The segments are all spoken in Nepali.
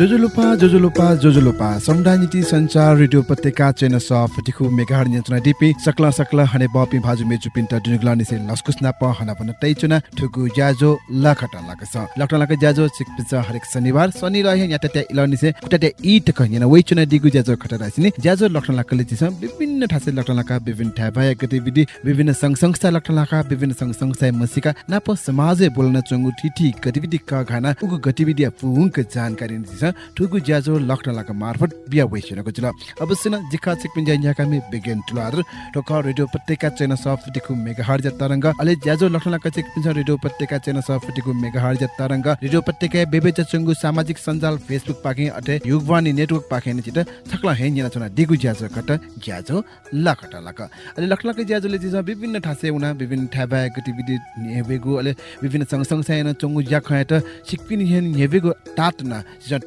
जोजोलोपा जोजोलोपा जोजोलोपा। समडानिटी संचार रेडियो पत्रिका चेन सफ टिखु मेगाहर नियन्त्रण डिपि सकला सकला हने बपि भाजु मेजु पिन्ट दुनिगला निसे लस्कुस्ना प हना पन तैचुना ठुकु ज्याजो लखटा लागस लखटा लाक ज्याजो सिकपिच हरेक शनिबार शनि रहे या तते इल निसे कुटते इ टक याना वइचुना दिगु ज्याजो खटा रासिनि। ज्याजो लखटा लाक लिचिस विभिन्न ठासे लखटा लाका विभिन्न ठाबाय गतिविधि विभिन्न संघ संस्था लखटा लाका विभिन्न संघ संस्था मसिका नाप समाजे बोल्न चंगु ठिठी गतिविधि क घाना उगु गतिविधि पुंक जानकारी निस ठुगु ज्याजो लखनलाका मार्फत बिया वइसिनको जुल अवश्य न जिखा सिकपिन ज्या न्याका मे बिगेन टुलार। टोक रेडियो पत्रिका चैन सफ दिखु मेगाहर्ज तरंग अले ज्याजो लखनलाका सिकपिन रेडियो पत्रिका चैन सफ दिखु मेगाहर्ज तरंग रेडियो पत्रिका बेबे चंगु सामाजिक सञ्जाल फेसबुक पाखे अटे युगवानी नेटवर्क पाखे चित थकला हे न्याना चना दिगु ज्याजो कट ज्याजो लखटा लक अले लखनलाका ज्याजोले जिस विभिन्न ठासे उना विभिन्न ठाबा गतिविधि नेबेगु अले विभिन्न संग संग चंगु ज्या खयात सिकपिन हेन नेबेगु टाटना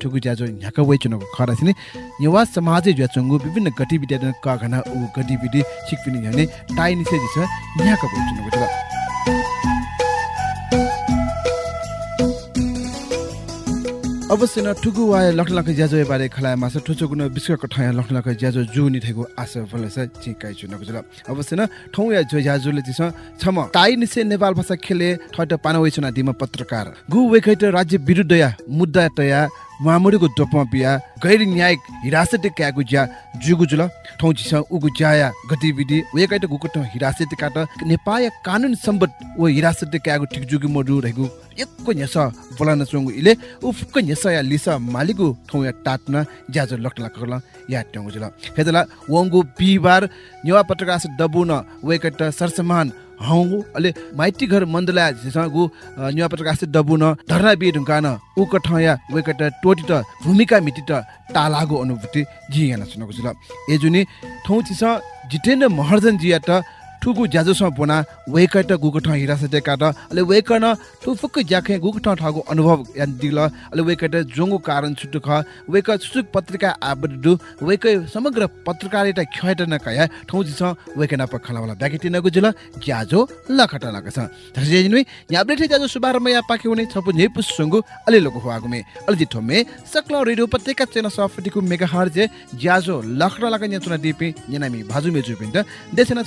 ठुगु ज्याजो न्याका वेचनको खरासिने नेवा समाजे ज्याचंगु विभिन्न गतिविधि का घना उ गतिविधि सिकपिनि हने टाइनि से दिस न्याका वेचनको छ अवश्य न ठुगु वाय लखलख ज्याजो बारे खलाय मास ठुचो गुन विश्वको ठाया लखलख ज्याजो जु नि थेगु आस फलस चिकाइ चुनको जुल अवश्य न ठौ या जो ज्याजोले दिस छम टाइ निसे नेपाल भाषा खेले ठट पानवै चुना दिम पत्रकार गु वेखैट राज्य विरुद्ध या मुद्दा तया मामुडीको दोपमा बिया गैर न्यायिक हिरासत क्यागु ज्या जुगु जुल ठौ छिस उगु ज्याया गतिविधि वेकाइट गुको ठौ हिरासत काट नेपाल कानुन सम्बत ओ हिरासत क्यागु ठिक जुगु मडु रहेगु एकको न्यस बोलान चंगु इले उफको न्यस या लिसा मालिगु ठौ या टाट्न ज्याजो लक्टला कला या ट्यंगु जुल हेदला वंगु बिबार नेवा पत्रकार दबुन वेकाइट सरसमान हौ। अले माइती घर मन्दला झिसगु न्युवा पत्रकासे डबुन धर्ना बि ढुङ्कान उ कठया वेकट टोटी त भूमिका मिति त टालागो अनुभूति। जियाना सुनको जुल एजुनी ठौ छिस जितेन्द्र महर्जन जिया त ठुगु ज्याजोसँग बोना वेकट गुगु ठ हिरासते काट अले वेकन ठुफुक ज्याखे गुगु ठ ठगु अनुभव यान दिल अले वेकट जोंगु कारण छुटु ख वेक सुसुक पत्रिका आबदु वेक समग्र पत्रकारिता ख्याट न कया ठौ जिस वेक न पखला वाला ब्याकेटी नगु जुल ज्याजो लखट लगस तसे जिनु याबले ठे ज्याजो सुबारम या पाके हुने छपु ने पुसुंगु अले लोगु हुआगुमे अले जिठो मे सकला रेडियो पत्रिका चेन सफ्टिकु मेगा हार्जे ज्याजो लखट लगा न्याचुना दिपि न्यानामी भाजु मेजु पिन्द देशना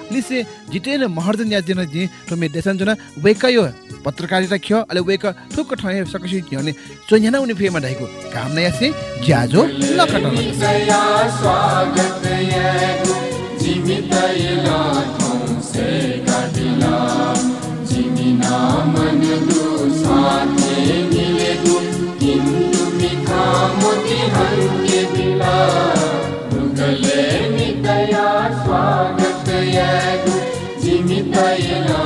जुल लिसे जितेन महर्जन या दिन जि तमे देसन जुना वेक यो पत्रकारिता ख्यो अले वेक ठुक ठय सकसी न्यने सोन्याना उनी फेमा दाइको काम नया से ज्याजो लखट स्वागत यगु जीवित इला से काटिला जिमिना मन दु साथे मिले दु किन्तु मिखा मोती हंके बिला रुगले नितया स्वागत यगु जीवित इला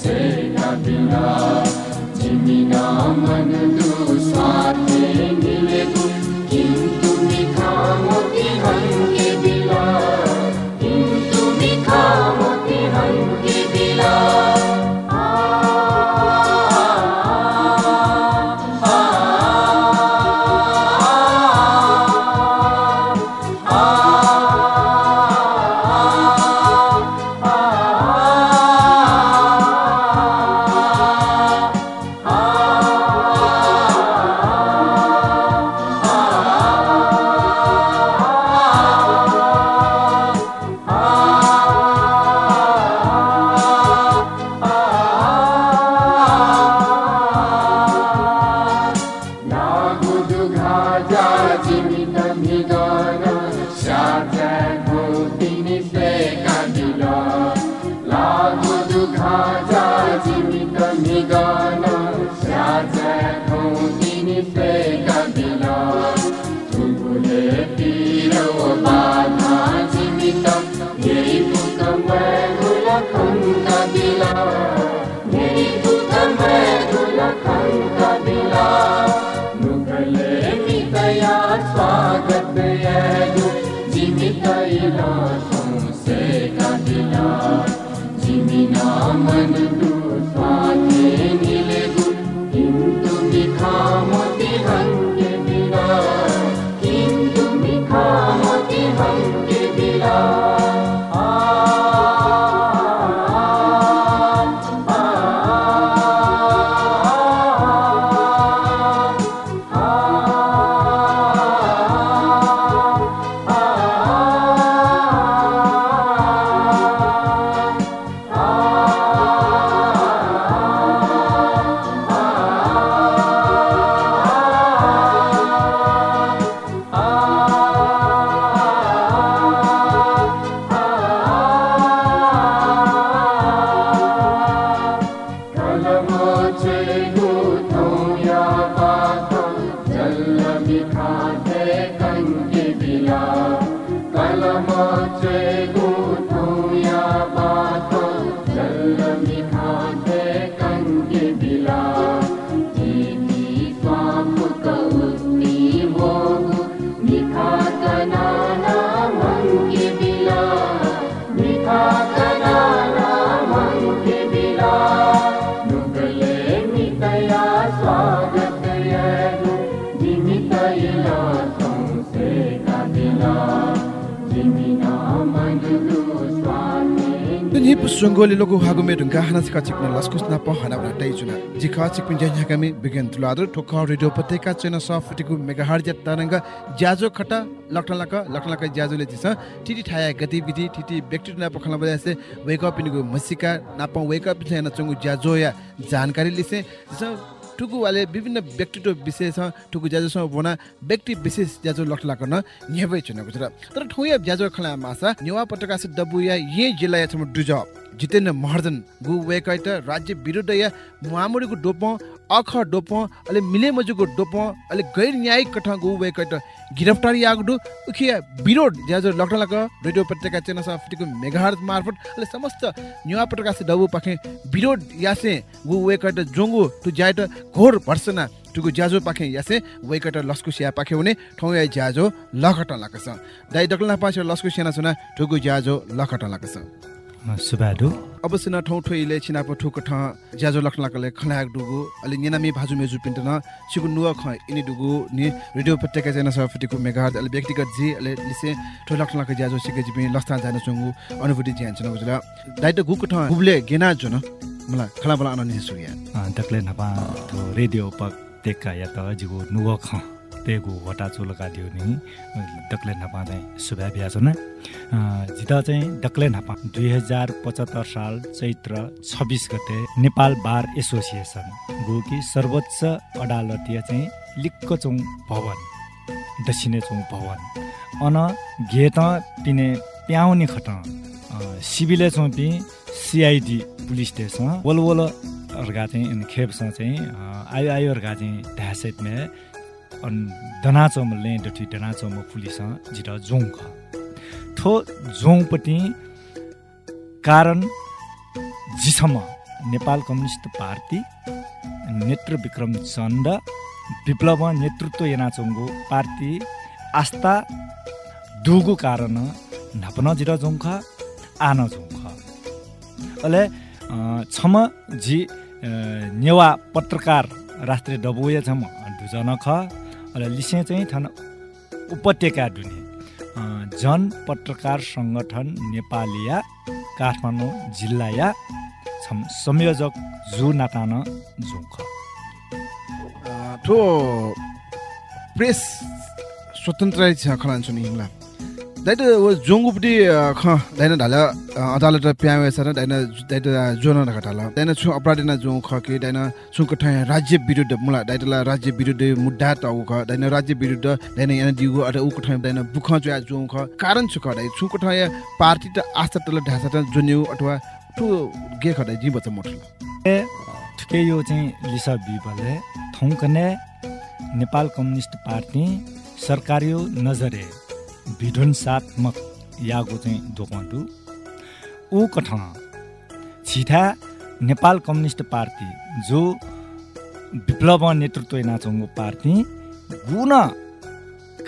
से काटिला जिमिना मन दु साथे God. हिप सुंगोली लोगो हागुमे ढुङ्गा हाना सिका चिक्न लस्कुस ना प हाना बना टाइ चुना जिखा चिकपिन जन हकामी बिगन तुलादर ठोका रेडियो पत्रिका चेना सफ्टिकु मेगाहर्ज तरंग ज्याजो खटा लक्टन लक लक्टन लक ज्याजोले जिस। टिटी ठाया गतिविधि टिटी व्यक्ति ना पखला बयासे वेक अप मसिका ना प वेक अप छैन चंगु ज्याजो या जानकारी लिसे। टुकु वाले विभिन्न व्यक्तित्व विशेष टुकु ज्याजोसँग बोना व्यक्ति विशेष ज्याजो लक्टला गर्न न्याबै चुनाको छ तर ठौया ज्याजो खला मासा नेवा पटकास डबुया ये जिल्ला याछम दुज। जितेन्द्र महर्जन गु वेकाइत राज्य विरुद्ध या मुहामुडीको डोप अख डोप अले मिले मजुको डोप अले गैर न्यायिक कथा गु वेकाइत गिरफ्तारी आगडु उखिया विरोध ज्याजो लक्टलाक रेडियो पत्रिका चेना सफ्टिको मेगाहर्ज मार्फत अले समस्त नेवा पटकास डबु पाखे विरोध यासे गु वेकाइत जोंगु टु जाइत घोर भर्सना टुकु ज्याजो पाखे यासे वेकट लस्कु सिया पाखे हुने ठौ या ज्याजो लखट लाकस दाइ डकलना पाछ लस्कु सिया सुना टुकु ज्याजो लखट लाकस सुबाडु अवश्य न ठौ ठोइले छिनापो ठुक ठ ज्याजो लखन लाकले खलाक डुगु अलि नेनामी भाजु मेजु पिन्ट न सिगु नुवा ख इनि डुगु नि रेडियो पत्रिका जेना सफटिकु मेगाहर्ज अलि व्यक्तिगत जी अलि लिसे ठो लखन लाक ज्याजो सिके जिपि लस्ता जान चंगु अनुभूति ज्यान छ बुझला दाइट गुक ठ गुबले गेना जुन मलाई खला बला अननि सुया दक्ले नपा रेडियो पक तेका या त जिगु नुव ख। तेगु वटा चुलका दियो नि दक्ले नपा चाहिँ सुभा बिहा छ न जित चाहिँ दक्ले नपा दुई हजार पचहत्तर साल चैत्र छब्बिस गते नेपाल बार एसोसिएसन गो कि सर्वोच्च अदालतीय चाहिँ लिक्कचोङ भवन दक्षिणे चोङ भवन अन घेत पिने प्याउने खट सिबिले चोपी सिआइडी पुलिस स्टेसन वल वल अर्का चाहिँ खेपसँग चाहिँ आयो आयो अर्का चाहिँ ढासेटमे अनि दनाचोमले डटी दनाचोम पुलिस जिट जोङ ख। जोङपट्टि कारण जिसम्म नेपाल कम्युनिस्ट पार्टी नेत्र विक्रम चन्द विप्लव नेतृत्व एनाचोङ्गो पार्टी आस्था दुगु कारण नपन जिर ख आन जोङ ख। अले छम जी नेवा पत्रकार राष्ट्रिय डबोया छम दुजन ख। अले लिसे चाहिँ थन उपत्यका दुने जन पत्रकार सङ्गठन नेपालिया काठमाडौँ जिल्लाया छम संयोजक जु नातान जुख ठो प्रेस स्वतन्त्र छ खलान सुनि हिङला दाइट वो जोंगुपटी ख दाइन ढाल अदालत प्यावे सर दाइन दाइट जोन रख ढाल दाइन छु अपराधी न जो ख के दाइन छु कठा राज्य विरुद्ध मुला दाइटला राज्य विरुद्ध मुद्दा त ख दाइन राज्य विरुद्ध दाइन यान दिगु अरे उ कठा दाइन बुख जो जो ख। कारण छु ख दाइ छु कठा पार्टी त आस्था तल ढासा त जोन्यु अथवा टु गे ख दाइ जी बच मोठल ठिकै यो चाहिँ लिसा बिबले थौकने नेपाल कम्युनिस्ट पार्टी सरकारी नजरे। विध्वंसात्मक यागो चाहिँ दोकान्टु ऊ कठ छिठा नेपाल कम्युनिस्ट पार्टी जो विप्लव नेतृत्व नाचोङ्गो पार्टी गुण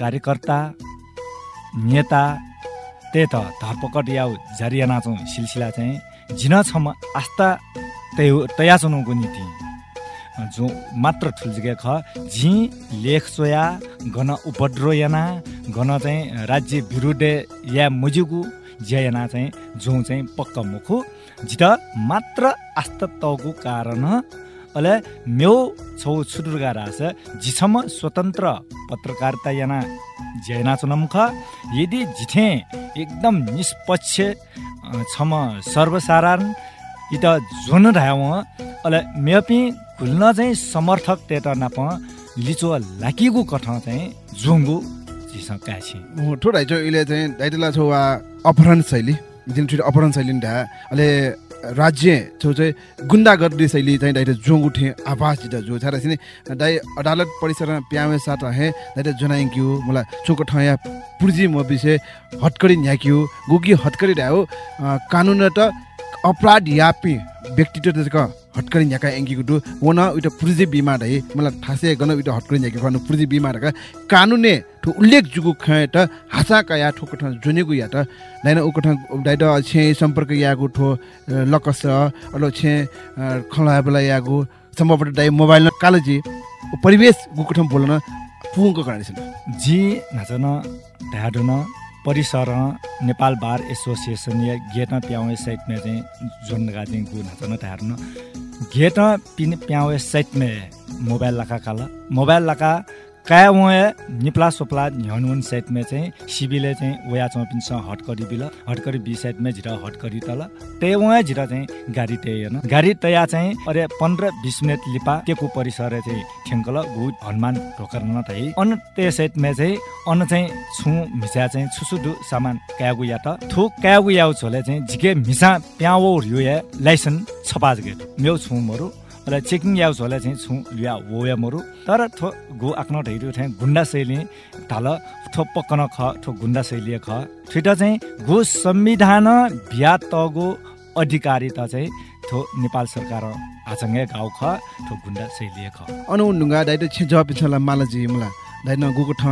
कार्यकर्ता नेता त्यही त धरपकड या जारी नाचौँ सिलसिला चाहिँ छम आस्था तय नीति। जो मात्र ठुल्जिके ख झि लेख सोया गन उपद्रो याना गन चाहिँ राज्य विरुद्ध या मुजुगु ज्याना चाहिँ जो चाहिँ पक्क मुखु। जित मात्र आस्था तगु कारण अले म्यौ छौ छुटुर्गा रास जिसम्म स्वतन्त्र पत्रकारिता याना ज्याना चुनम ख यदि जिथे एकदम निष्पक्ष छम सर्वसाधारण इ त जोन ढाव अले म्यापी खुल्न चाहिँ समर्थक तेता नाप लिचो लाकिगु कठ चाहिँ काछि ठो राइजो इले चाहिँ दाइटला छौ वा अपहरण शैली जुन ठुलो अपहरण शैली ढा। अले राज्य छौ चाहिँ गुन्डागर्दी शैली चाहिँ दाइट जोङ उठे आवाज जित जो छारा सिने दाइ अदालत परिसरमा प्यावे साथ हे दाइट जनाइ क्यु मलाई चोको ठया पुर्जी म विषय हटकडी न्याक्यु गुगी हटकडी ढायो कानुन त अपराध यापी व्यक्तित्व हटकरी न्याका एङ्गीको डु। वन उइट पुर्जी बिमार है। मलाई थासे गन उइट हटकरी न्याके गर्नु पुर्जी बिमार का कानुने ठु उल्लेख जुगु खय त हासाका या ठोक ठ जुनेगु या त। नाइन उको ठ दाइट छे सम्पर्क यागु ठो लकस अलो छे खला बेला यागु। सम्भवत दाइ मोबाइल न कालजी परिवेश गुको ठ बोल्न पुङको कारण जी नाचन ढाडुन परिसर नेपाल बार एसोसिएसन या गेट प्याउ साइटमा चाहिँ जोड्नका चाहिँ गु नाचन न गेट पिन प्याउ साइटमा मोबाइल लगा काला मोबाइल लगा काय उहाँ निप्ला सोप्ला ह्यानुन साइडमा चाहिँ सिबीले चाहिँ वया चौपिनसँग हटकरी बिल हटकरी बी साइडमा झिरा हटकरी तल। त्यही उहाँ झिरा चाहिँ गाडी त्यही होइन गाडी तया चाहिँ अरे पन्ध्र बिस मिनट लिपा टेकु परिसर चाहिँ ठेङ्कल गु हनुमान ढोकर न तै अन त्यो साइडमा चाहिँ अन चाहिँ छु मिसा चाहिँ छुसुडु सामान क्यागु या त। थु क्यागु याउ छोले चाहिँ झिके मिसा प्याउ रियो या लाइसेन्स छपाज गेट। म्यौ छुमहरू र चेकिङ याउस होला चाहिँ छु या वो या मरु। तर थो गु आफ्नो ढैरु ठाउँ गुन्डा शैली ढाल थो पक्कन ख थो गुन्डा शैली ख। ठिटा चाहिँ गु संविधान बिहा तगु अधिकारी त चाहिँ थो नेपाल सरकार आचङ्गे गाउँ ख थो गुन्डा शैली ख। अनु ढुङ्गा दाइट छिजवा पिछला मालाजी मलाई। दाइन गुको ठ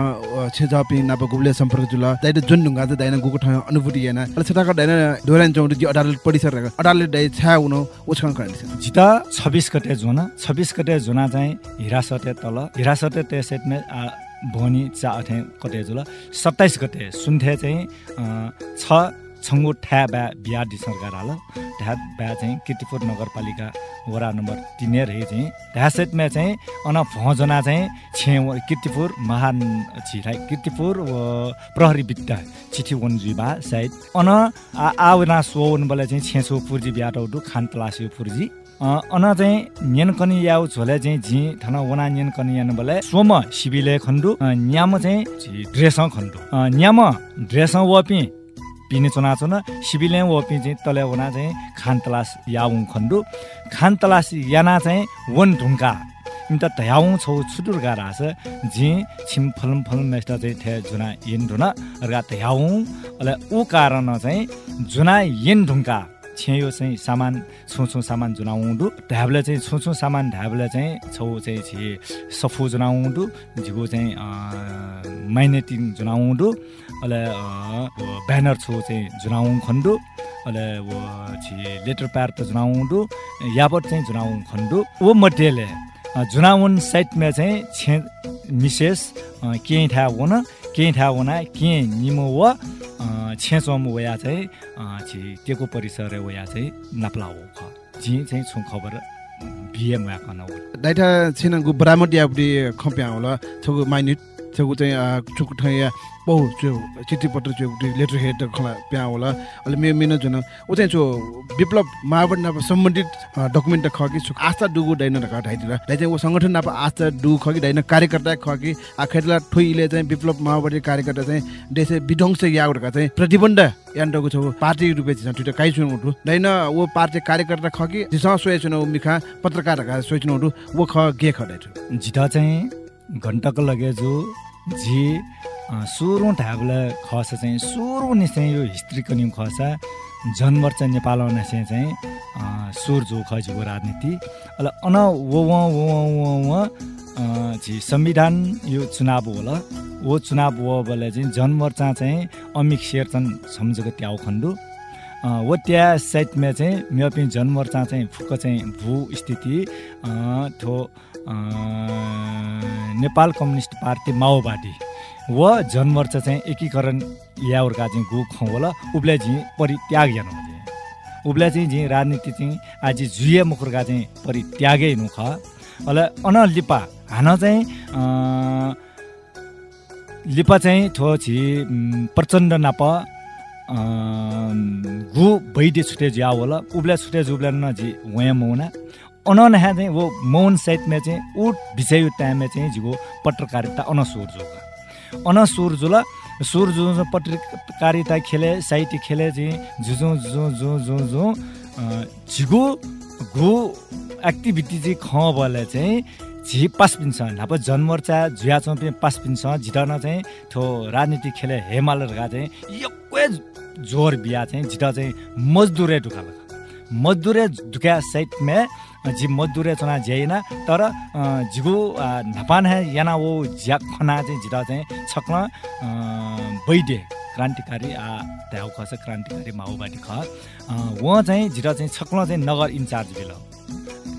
छेजापि नाप गुबले सम्पर्क जुल। दाइन जुन ढुङ्गा चाहिँ दाइन गुको ठ अनुभूति हेन अल छटाको दाइन डोरान चौड जी अडाले पडिसर अडाले दाइ छ्या उनो उछन करेन जिता 26 गते जुन 26 गते जुना चाहिँ हिरासते तल हिरासते ते सेटमे भनी चा अथे कते जुल। 27 गते सुन्थे चाहिँ छ छङ्गु ठ्या ब्या बिहा सरकार हाल ठ्या ब्या चाहिँ किर्तिपुर नगरपालिका वडा नम्बर तिनै रहे चाहिँ। ढ्यासेटमा चाहिँ अन भजना चाहिँ छे किर्तिपुर महान छिराई किर्तिपुर प्रहरी विद्या चिठी वन जुबा सायद। अन आवना सोवन बले चाहिँ छेसो फुर्जी बिहा टाउटु खान तलासी फुर्जी। अन चाहिँ न्यनकनी याउ झोले चाहिँ झि थन वना न्यनकनी यान बले सोम सिबिले खण्डु। न्याम चाहिँ ड्रेस खण्डु। न्याम ड्रेस वपि पिने चुना चुन सिबिले वपि चाहिँ तले चाहिँ खान तलास याउङ खण्डु। खान तलास याना चाहिँ वन ढुङ्गा। त धयाउँ छौ छुटुर छ झि छिम फलम फलम मेस्ट चाहिँ थे जुना येन ढुना। अर्का धयाउँ अले ऊ कारण चाहिँ जुना येन ढुङ्गा। छेयो चाहिँ सामान छु छु सामान जुनाउँदु ढ्याबले चाहिँ छु छु सामान ढ्याबले चाहिँ छौ चाहिँ छि सफु जुनाउँदु झिगो चाहिँ माइनेटिङ जुनाउँदु अले ब्यानर छु चाहिँ जुनाउँ खण्डु अले वो छि लेटर प्यार त जुनाउँदु। याबट चाहिँ जुनाउँ खण्डु वो मध्येले जुनाउन साइडमा चाहिँ छे मिसेस केही थाहा हुन केही थाहा हुन के निमो व छेचोम वया चाहिँ छि टेको परिसर वया चाहिँ नाप्ला हो ख चाहिँ छु खबर बिएम वया कन दाइटा छिन गु याबडी खप्या होला छगु माइनिट छगु चाहिँ छुकु ठया त्यो चिठी पत्र त्यो लेटर हेड खला प्या होला अहिले मे मेन जुन ऊ चाहिँ छो विप्लव माओवादी नाप सम्बन्धित डकुमेन्ट ख कि आस्था डुगु डाइन दाइ चाहिँ ऊ सङ्गठन नाप आस्था डु ख कि डाइन कार्यकर्ता ख कि आखेरला ठुइले चाहिँ विप्लव माओवादी कार्यकर्ता चाहिँ देश विध्वंस याउडका चाहिँ प्रतिबन्ध यान्डको छौ पार्टी रुपे छ काइ छुन उठु डाइन वो पार्टी कार्यकर्ता ख कि जिसँग सोए छुन मिखा पत्रकारका सोए छुन उठु वो ख गे जिता चाहिँ घन्टाको लगे जो झी सुरु ढाबला खस चाहिँ सुरु चाहिँ यो हिस्ट्री कनिम खस जनवर चाहिँ नेपालमा नसे चाहिँ सुर जो खजीको राजनीति। अल अन वो वो झि संविधान यो चुनाव होला। वो चुनाव हो बोले चाहिँ जनमोर्चा चाहिँ अमिक शेरचन सम्झको त्याउ खण्डु। वो त्या साइडमा चाहिँ मेपि जनमोर्चा चाहिँ फुक चाहिँ भू स्थिति। थो नेपाल कम्युनिस्ट पार्टी माओवादी। व जनमोर्चा चाहिँ एकीकरण यावरका चाहिँ गु होला। उब्ले झि परित्याग यानु उब्ले चाहिँ झि राजनीति चाहिँ आज जुए मुखुरका चाहिँ परित्यागै नु ख। अल अन लिपा हान चाहिँ लिपा चाहिँ थो छि प्रचण्ड नाप गु बैदे छुटे ज्या होला। उब्ले छुटे जुब्ले न झि वया मौना अन नहा चाहिँ वो मौन साइडमा चाहिँ उठ विषय टाइममा चाहिँ झिगो पत्रकारिता अनसुर अन सुर जु पत्रकारिता खेले साहित्य खेले चाहिँ जुजु जु जु जु जु झिगु घु एक्टिभिटी चाहिँ ख बले चाहिँ झि पास पिन्छ नाप जनमोर्चा झुया चौपी पास पिन्छ झिटन चाहिँ थो राजनीति खेले हेमालहरूका चाहिँ एकै जोर बिहा चाहिँ झिट चाहिँ मजदुरे ढुका मजदुरे ढुका साइडमा जी मजदुरे चना झ्याइन तर झिगु नपान याना वो झ्या खना चाहिँ झिटा चाहिँ छक्न बैडे क्रान्तिकारी ध्याउ खस क्रान्तिकारी माओवादी ख उहाँ चाहिँ झिटा चाहिँ छक्न चाहिँ नगर इन्चार्ज बिल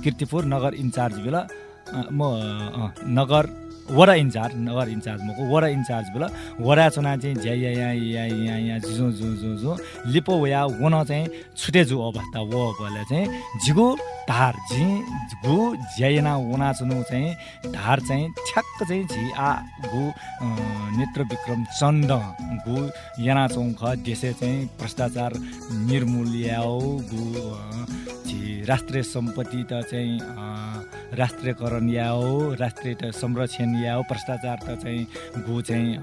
किर्तिपुर नगर इन्चार्ज बिल म नगर वडा इन्चार्ज नगर इन्चार्ज मको वडा इन्चार्ज बेला वडा चुना चाहिँ झ्या या या या या या जुजु जु जु जु लिपो या वन चाहिँ छुटे जु अवस्था वो बोले चाहिँ झिगु धार झि गु झ्याइना वना चुनु चाहिँ धार चाहिँ ठ्याक्क चाहिँ झि आ गु नेत्र विक्रम चण्ड गु याना चौख देशे चाहिँ भ्रष्टाचार निर्मूल याओ गु झि राष्ट्रिय सम्पत्ति त चाहिँ राष्ट्रियकरण या हो राष्ट्रिय संरक्षण या हो भ्रष्टाचार त चाहिँ गु चाहिँ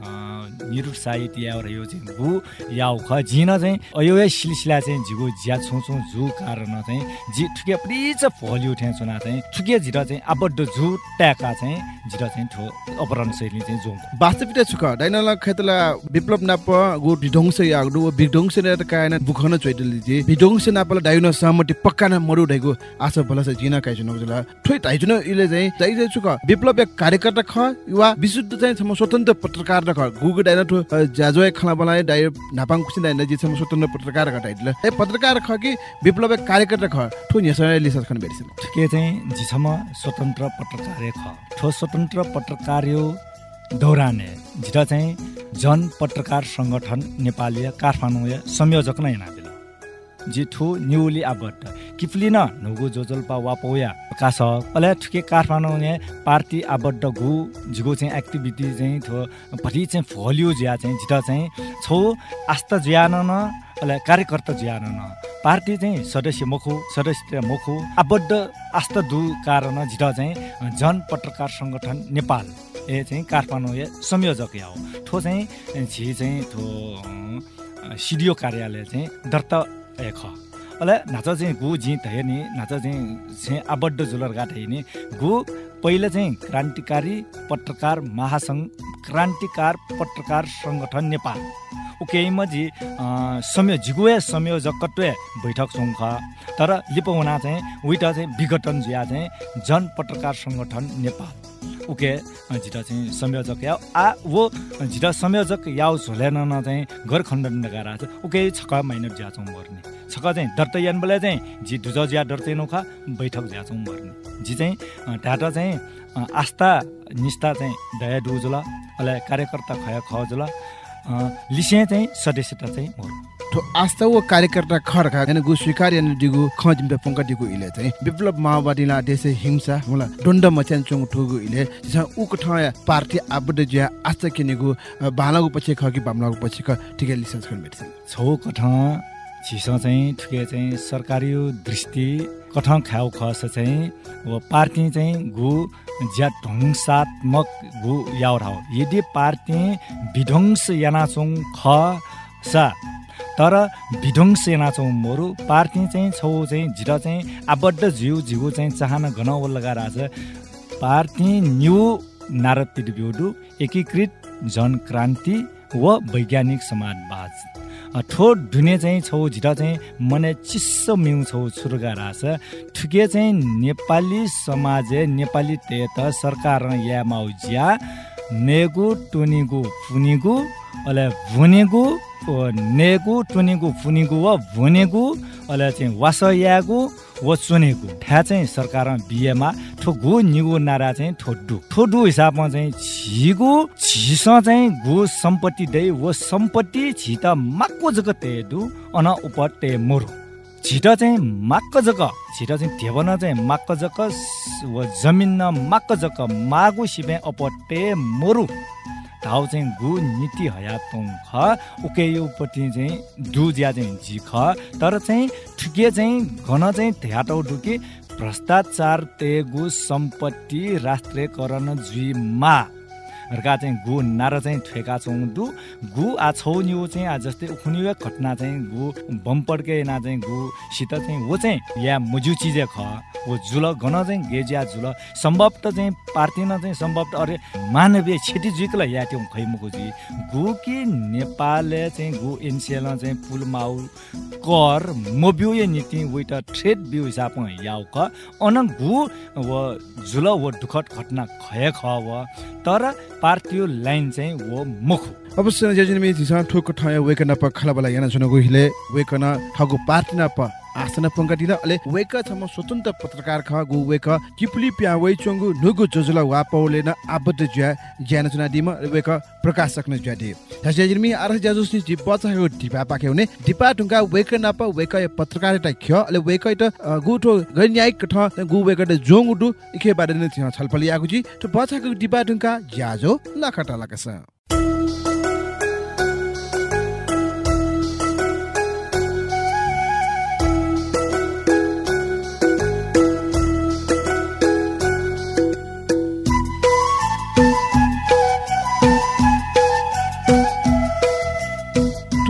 निरुत्साहित या हो र यो चाहिँ गु या हो ख झिन चाहिँ अयो सिलसिला चाहिँ झिगु ज्या छु झु कारण चाहिँ झि ठुके प्लिज फल्यो ठ्या चुना चाहिँ ठुके झिर चाहिँ आबड्ड झु ट्याका चाहिँ झिर चाहिँ ठो अपहरण शैली चाहिँ जोङ। वास्तविकता छुक डाइनला खेतला विप्लव नाप गो विध्वंस यागडु विध्वंस ने त कायन बुखन चोइदली जे विध्वंस नापला डाइनो सहमति पक्का न मरु ढैगु आशा जिना काइ जुन जुला ठोइ ताइजुन इले चाहिँ जाइ जाइ छुक विप्लव कार्यकर्ता ख वा विशुद्ध चाहिँ सम स्वतन्त्र पत्रकार न ख गुगु डाइनो ठो जाजोय खला बनाए डाइ नापाङ कुसिन डाइनो जे सम स्वतन्त्र पत्रकार ख डाइले ए पत्रकार ख कि विप्लव कार्यकर्ता ख? ठो न्यसय लिसस खन बेरिसन ठुके चाहिँ झिसम्म स्वतन्त्र पत्रकार ख। ठो स्वतन्त्र पत्रकार यो दौराने। झिट चाहिँ जन पत्रकार सङ्गठन नेपाली काठमाडौँ संयोजक नै नाबिल जी ठु न्युली आबद्ध किफ्लिन नुगु जोजल्पा वापोया कास अले ठुके काठमाडौँ ने पार्टी आबद्ध गु झिगो चाहिँ एक्टिभिटी चाहिँ थो भरि चाहिँ फलियो ज्या चाहिँ झिट चाहिँ छौ आस्था ज्यान न अले कार्यकर्ता ज्यान न। पार्टी चाहिँ सदस्य मुखु सदस्य मुखु आबद्ध आस्था दु कारण झिट चाहिँ जन पत्रकार सङ्गठन नेपाल। ए चाहिँ काठमाडौँ ए संयोजक हो। ठो चाहिँ झि चाहिँ थो सिडिओ कार्यालय चाहिँ दर्ता ए ख अले नाच चाहिँ गु झि धै नि नाच चाहिँ चाहिँ आबद्ध जुलर गाठ नि। गु पहिला चाहिँ क्रान्तिकारी पत्रकार महासङ्घ क्रान्तिकार पत्रकार सङ्गठन नेपाल। उकेमा जी संयो झिगुए संयोजकत्व बैठक सङ्घ। तर लिपोना चाहिँ उइटा चाहिँ विघटन जिया चाहिँ जन पत्रकार सङ्गठन नेपाल। उके झिटा चाहिँ संयोजक या आ वो झिटा संयोजक याउ झोलेन न चाहिँ घर खण्डन नगारा छ उके छक महिना ज्याचौँ मर्ने। छक चाहिँ दर्त यान बेला चाहिँ झि धुज ज्या डर्ते नोखा बैठक ज्याचौँ मर्ने। झि चाहिँ ढाटा चाहिँ आस्था निष्ठा चाहिँ दया डुजुल अले कार्यकर्ता खया खजुल लिसे चाहिँ सदस्यता चाहिँ मरु ठो व कार्यकर्ता खड्का यानी गु स्वीकार यानी दिगु खजिम पे पंका दिगु इले चाहिँ। विप्लव माओवादीला देशे हिंसा होला दण्ड मच्यान चोङ ठुगु इले जसा उक ठया पार्टी आबद ज्या आस्था किनेगु बालागु पछि ख कि बामलागु पछि ख ठिकै लिसेन्स खन मेडिसिन। छौ कठ छिस चाहिँ ठुके चाहिँ सरकारी दृष्टि कठ ख्याउ खस चाहिँ वो पार्टी चाहिँ गु ज्या ध्वंसात्मक गु याउ राउ यदि पार्टी विध्वंस यानाचोङ ख सा तर विध्वंस यानाचौँ मोरु पार्टी चाहिँ छौ चाहिँ झिर चाहिँ आबद्ध जिउ जिउ चाहिँ चाहना घन लगाएर पार्टी न्यू नारद पिडब्युडु एकीकृत जनक्रान्ति व वैज्ञानिक समाजवाद। ठो ढुने चाहिँ छौ झिटा चाहिँ मने चिस्सो मिउ छौ छुर्गा रास ठुके चाहिँ नेपाली समाज नेपाली ते त सरकार या माउ ज्या नेगु टुनिगु फुनिगु अले भुनेगु नेगु टुनिगु फुनिगु व भुनेगु अले चाहिँ वास यागु व चुनेगु ठ्या चाहिँ सरकार बिहेमा ठोगु निगु नारा चाहिँ ठोड्डु। ठोड्डु हिसाबमा चाहिँ छिगु छिस चाहिँ गु सम्पत्ति दे वो सम्पत्ति छिट माक्को जग तेदु अन उप ते मोरु। छिट चाहिँ माक्क जग छिट चाहिँ धेवन चाहिँ माक्क जग व जमिन माक्क जग मागु सिबे अपटे मोरु। धाउ चाहिँ गु नीति हया तुङ ख योपट्टि चाहिँ दु ज्या चाहिँ जी ख तर चाहिँ ठुके चाहिँ घन चाहिँ ध्याटौ ढुके भ्रष्टाचार तेगु सम्पत्ति राष्ट्रियकरण जुइ मा हर्का चाहिँ गु नार चाहिँ ठेका छौँ दु। गु आ छौ न्यु चाहिँ जस्तै उखुनियो घटना चाहिँ गु बम पड्के ना चाहिँ गु सित चाहिँ वो चाहिँ या मुजु चिजे ख। वो जुल घन चाहिँ गेज्या जुल सम्भव त चाहिँ पार्टी न चाहिँ सम्भव त अरे मानवीय क्षति जुइकला या त्यो खैमुको जी गु कि नेपालले चाहिँ गु एनसिएल चाहिँ पुल माउ कर मोबियो ये नीति वेट ट्रेड बिउ हिसाबमा याउ क अन गु व जुल व दुखद घटना खय ख व। तर पार्टी लाइन चाहिँ वो मुख अवश्य जेजिन मे जिसा ठोक ठया वेकन प खला बला याना छनगु हिले वेकन ठगु पार्टी न प आसन पंगटिला अले वेक छम स्वतन्त्र पत्रकार ख गु वेक किपुली प्या वइ चंगु नुगु जोजुला वा पौले न आबद्ध ज्या ज्यान चुना दिम वेक प्रकाशक न ज्या दि। तसेजिरमी आरस जाजुसि जि बचाको दिपा पाके हुने दिपा ढुङ्गा वेक नाप वेक पत्रकारिता ख्य अले वेक त गुठो गन्यायिक ठ गु वेक त जोङ उडु इखे बारे न छलफल यागु जी त बचाको दिपा ढुङ्गा ज्याजो लखटा लकस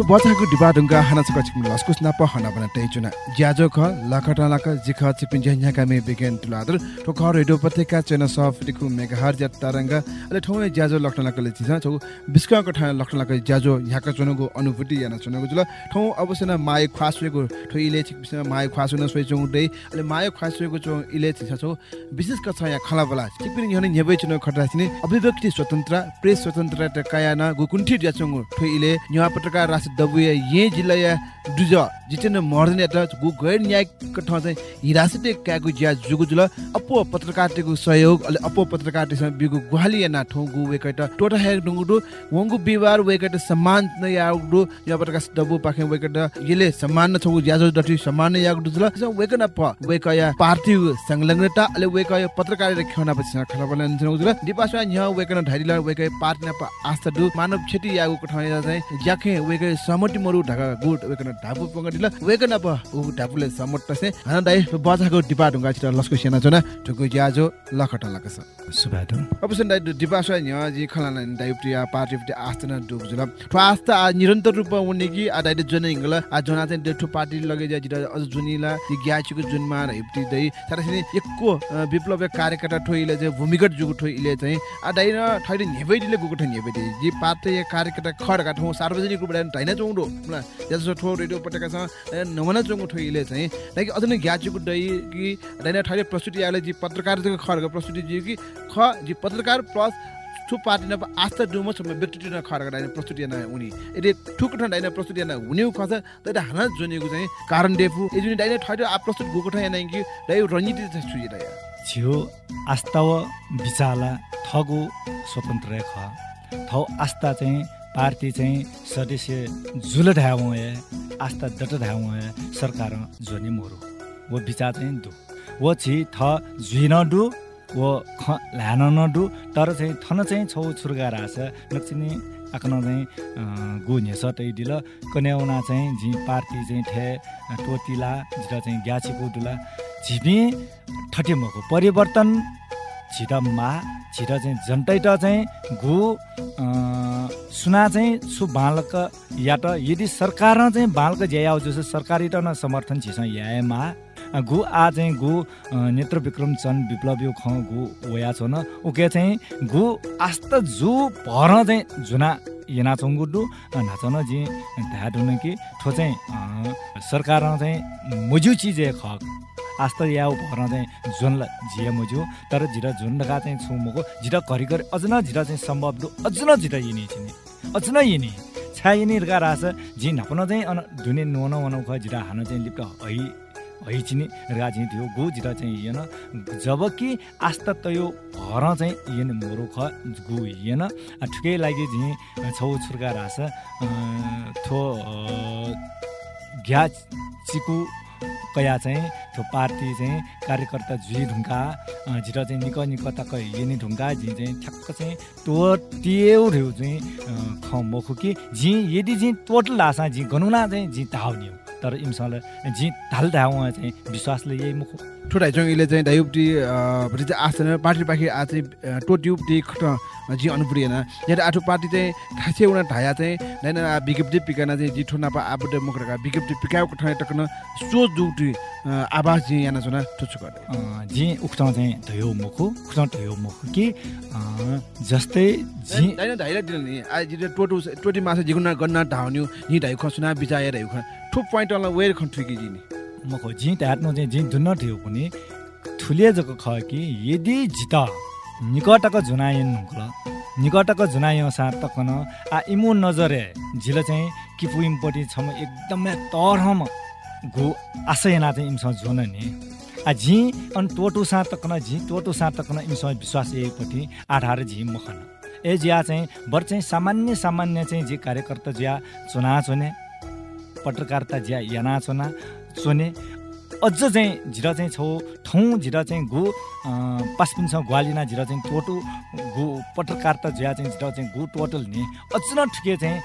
बचाको डिबा ढुङ्गा हाना चका छिम लस्कुस नाप हना बना तै चुना। ज्याजो ख लखटा लख जिख छिपिन झन्या कामे बिगेन तुलादर। ठो ख रेडियो पत्रिका चेन सफ दिखु मेगाहर ज्या तरंग अले ठौ ज्याजो लखटा लख ले छौ बिस्का क ठा लखटा लख ज्याजो याका चुनको अनुभूति याना चुनको जुल ठौ अवश्य न माय ख्वासुको ठो इले छिक बिस्मा माय ख्वासु न सोइ चौ दे अले माय ख्वासुको चौ इले छिसा छौ। विशेष क छ या खला बला। छिपिन यने नेबे चुनो खटा छिने। अभिव्यक्ति स्वतन्त्र प्रेस स्वतन्त्र त काया न गुकुन्ठी ज्या चौ ठो इले। न्या पत्रकार रास दबुया ये जिल्ला या दुज जिचन मर्दन या गु गैर न्याय ठाउँ चाहिँ हिरासते क्यागु ज्या जुगु जुल अपो पत्रकारिताको सहयोग अले अपो पत्रकारितासँग बिगु गुहाली या नाठौ गु वेकट टोटा हे डुङुडु वंगु बिवार वेकट सम्मान न या उडु या पत्रकार दबु पाखे वेकट यले सम्मान न छगु ज्याजो डटी सम्मान न या उडु जुल वेकन प वेक या पार्टी संलग्नता अले वेक या पत्रकारिता खेना पछि खना बलन जुल दिपासा न्या वेकन ढाइला वेक पार्टी न आस्था दु मानव क्षति यागु कठाया चाहिँ ज्याखे वेक समटी मरु ढाका गुड वेकन ढापु पंगटिला वेकन अब उ ढापुले समट तसे हाना दाइ बजाको डिपा ढुङ्गा छिटा लस्को सेना छना। ठुकु ज्याजो लखटा लकस सुबादो अब सुन दाइ डिपा सय न्य जी खलाना दाइ प्रिया पार्टी प्रिया आस्तना डुक जुल ठो आस्था आ निरन्तर रूपमा उन्ने कि? आ दाइ जन इंगल आ जना चाहिँ डेठो पार्टी लगे जा जिटा अझ जुनिला ती ग्याचुको जुनमा हेप्टी दै। साथै एकको विप्लव कार्यकर्ता ठोइले चाहिँ भूमिगत जुगु ठोइले चाहिँ आ दाइ न ठैले नेबैदिले गुगु ठै नेबैदि जी पार्टी कार्यकर्ता खडका ठौ सार्वजनिक रूपमा ढाइन चौडो त्यसो ठो रेडियो पटकासँग नमना चौङो ठोइले चाहिँ लाइक अझ नै ग्याचुको दै कि ढाइन ठैले प्रस्तुति आले जी पत्रकारिताको खडका प्रस्तुति जी कि ख जी पत्रकार प्लस ठु पार्टी न आस्था डुमो छ व्यक्ति न खडका ढाइन प्रस्तुति न उनी। यदि ठुक ठन ढाइन प्रस्तुति न हुने खस त हाना जनेको चाहिँ कारण डेफु। जुन ढाइन ठैले आ प्रस्तुत गएको ठै नै कि ढाइ रणनीति चाहिँ छुइ ढाइ छियो आस्था व विचाला थगु स्वतन्त्र ख थौ आस्था चाहिँ पार्टी चाहिँ सदस्य जुल ढाउ आस्था डट ढाउ सरकार जोनि मोरु वो विचार चाहिँ दु। वो छि थ जुइन डु वो ख ल्यान नडु तर चाहिँ थन चाहिँ छौ छुर्गा रास नक्सिनी आकन चाहिँ गु नेस तै दिल कन्याउना चाहिँ झि पार्टी चाहिँ ठे टोटिला जिटा चाहिँ ग्याछिको दुला झिपी ठट्यमको परिवर्तन छिट मा छिट चाहिँ जन्टै चाहिँ गु सुना चाहिँ सु बालक या त यदि सरकार चाहिँ बालक ज्याउ जस सरकारी त न समर्थन छिस यामा गु आ चाहिँ गु नेत्र विक्रम चन्द विप्लव ख गु वया छ न उके चाहिँ गु आस्त जु भर चाहिँ जुना येना चङ्गुडु नाचन जी ध्याडुन कि ठो चाहिँ सरकार चाहिँ मुजु चिज ख आस्ता या भर चाहिँ जुन झिया मुजु तर झिरा जुन ढका चाहिँ छुमको झिरा घरिघरि अझ न झिरा चाहिँ सम्भव अझ न झिरा यिनी छिनी। अझ न यिनी। छा यिनी गा रास झि नापन चाहिँ अन धुने नुन वनाउ ख झिरा हान चाहिँ लिप्ट है है छिनी। रा चाहिँ थियो गु झिरा चाहिँ येन जब कि आस्था तयो भर चाहिँ येन मोरो ख गु येन ठुकै लागि झि छौ छुर्का रास थो ग्या चिकु कया चाहिँ त्यो पार्टी चाहिँ कार्यकर्ता झुइ ढुङ्गा झिर चाहिँ निक निक तक हिँड्ने ढुङ्गा झि चाहिँ ठ्याक्क चाहिँ टोट्यो ढेउ चाहिँ ख मखु कि झि यदि झि टोटल लासा झि गनुना चाहिँ झि हो तर इमसँग झि ढाल ढाउ चाहिँ विश्वासले यही मुखु ठुटाइ चङ्गीले चाहिँ दायुप्टी चाहिँ आस्था पार्टी पाखी आ चाहिँ टोट्युप्टी खट जी अनुप्रियन यहाँ आठो पार्टी चाहिँ खासै उना ढाया चाहिँ नाइन विज्ञप्ति पिकाना चाहिँ जी ठुना पा आबुड मुखरका विज्ञप्ति पिकाएको ठाउँ टक्न सो दुटी आवाज जी याना छुना ठुच्छु गर्दै जी उक्टाउ चाहिँ धयो मुखु उक्टाउ धयो मुखु कि जस्तै जी होइन ढाइला दिल नि। आज टोटो टोटी माछा जिगुना गन्ना ढाउन्यु नि ढाइ खसुना बिचाएर ठुप पोइन्ट वाला खन ठुकी जी नि। मखो जी त्याट्नु चाहिँ जी दुन्न थियो पनि ठुले जको ख कि यदि जिता निकटको झुनायन हुन्कुल निकटको साथ तकन आ इमु नजरे झिल चाहिँ किपु इम्पट्टि छम एकदमै तरहम गु आशयना चाहिँ इमसँग जोन नि। आ झी अनि टोटो सा तकन झी टोटो सा तकन इमसँग विश्वास एपट्टि आधार झी मखन। ए जिया चाहिँ बर चाहिँ सामान्य सामान्य चाहिँ जे कार्यकर्ता जिया चुना चुने पत्रकारिता जिया याना चुना चुने अझ चाहिँ झिर चाहिँ छौ ठाउँ झिर चाहिँ गु पासपिनसँग ग्वालिना झिर चाहिँ टोटो गु पत्रकारिता जिया चाहिँ झिर चाहिँ गु टोटल नि। अझ न ठुके चाहिँ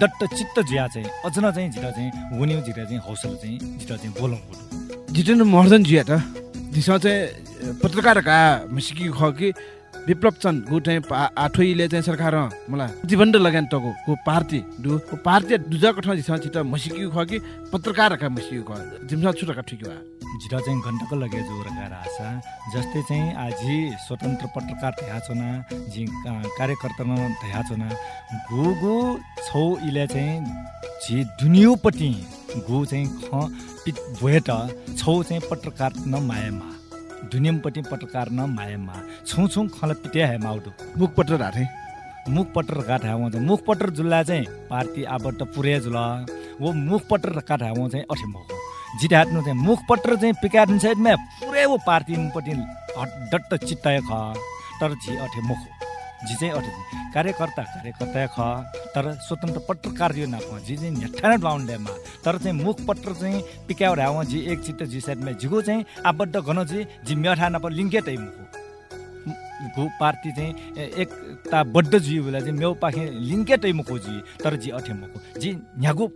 डट्ट चित्त जिया चाहिँ अझ न चाहिँ झिर चाहिँ हुने झिर चाहिँ हौसला चाहिँ झिर चाहिँ बोलौँ बोलौँ जितेन्द्र महर्जन जिया त। दिसँग चाहिँ पत्रकारका मसिकी ख कि विप्लव चन्द गु चाहिँ आठोइले चाहिँ सरकार मलाई प्रतिबन्ध लगान तको को पार्टी दु को पार्टी दुजाको ठाउँ दिसँग छिट मसिकी ख कि पत्रकारका मसिकी ख जिमसँग छुटका ठिक वा झिर चाहिँ घन्टाको लगे जोरका रासा जस्तै चाहिँ आजी स्वतन्त्र पत्रकार थ्या छोना का- कार्यकर्ता थ्या छोना। गु गु छौ इले चाहिँ झि दुनियोपट्टि गु चाहिँ ख भोएट छौ चाहिँ पत्रकार न मायामा। दुनियामपट्टि पत्रकार न मायामा। छौ छौ खल पिट्या हे माउडु मुखपत्र राथे। मुख पत्र काठ हावा चाहिँ मुख पत्र जुल्ला चाहिँ पार्टी आबट पुरे जुल वो मुख पत्र काठ हावा चाहिँ अठे जिता हाट्नु चाहिँ मुख पत्र चाहिँ पिकाट्नु साइडमा पुरै वो पार्टीपट्टि हट डट्ट चित्ताय ख। तर झि अठे मखो झि चाहिँ अठे कार्यकर्ता कार्यकर्ता ख तर स्वतन्त्र पत्रकार यो नाप झि चाहिँ नेठाना डाउन्डेमा तर चाहिँ मुख पत्र चाहिँ पिकाउ हावा झि एक चित्त झि साइडमा झिगो चाहिँ आबड्ड घन झि झि मेठा नप लिङ्केटै मुखो। गु पार्टी चाहिँ एकता बड्ड जी बेला चाहिँ मेउ पाखे लिङ्केटै मुखो जी। तर जी अठे मुखो। जी न्यागु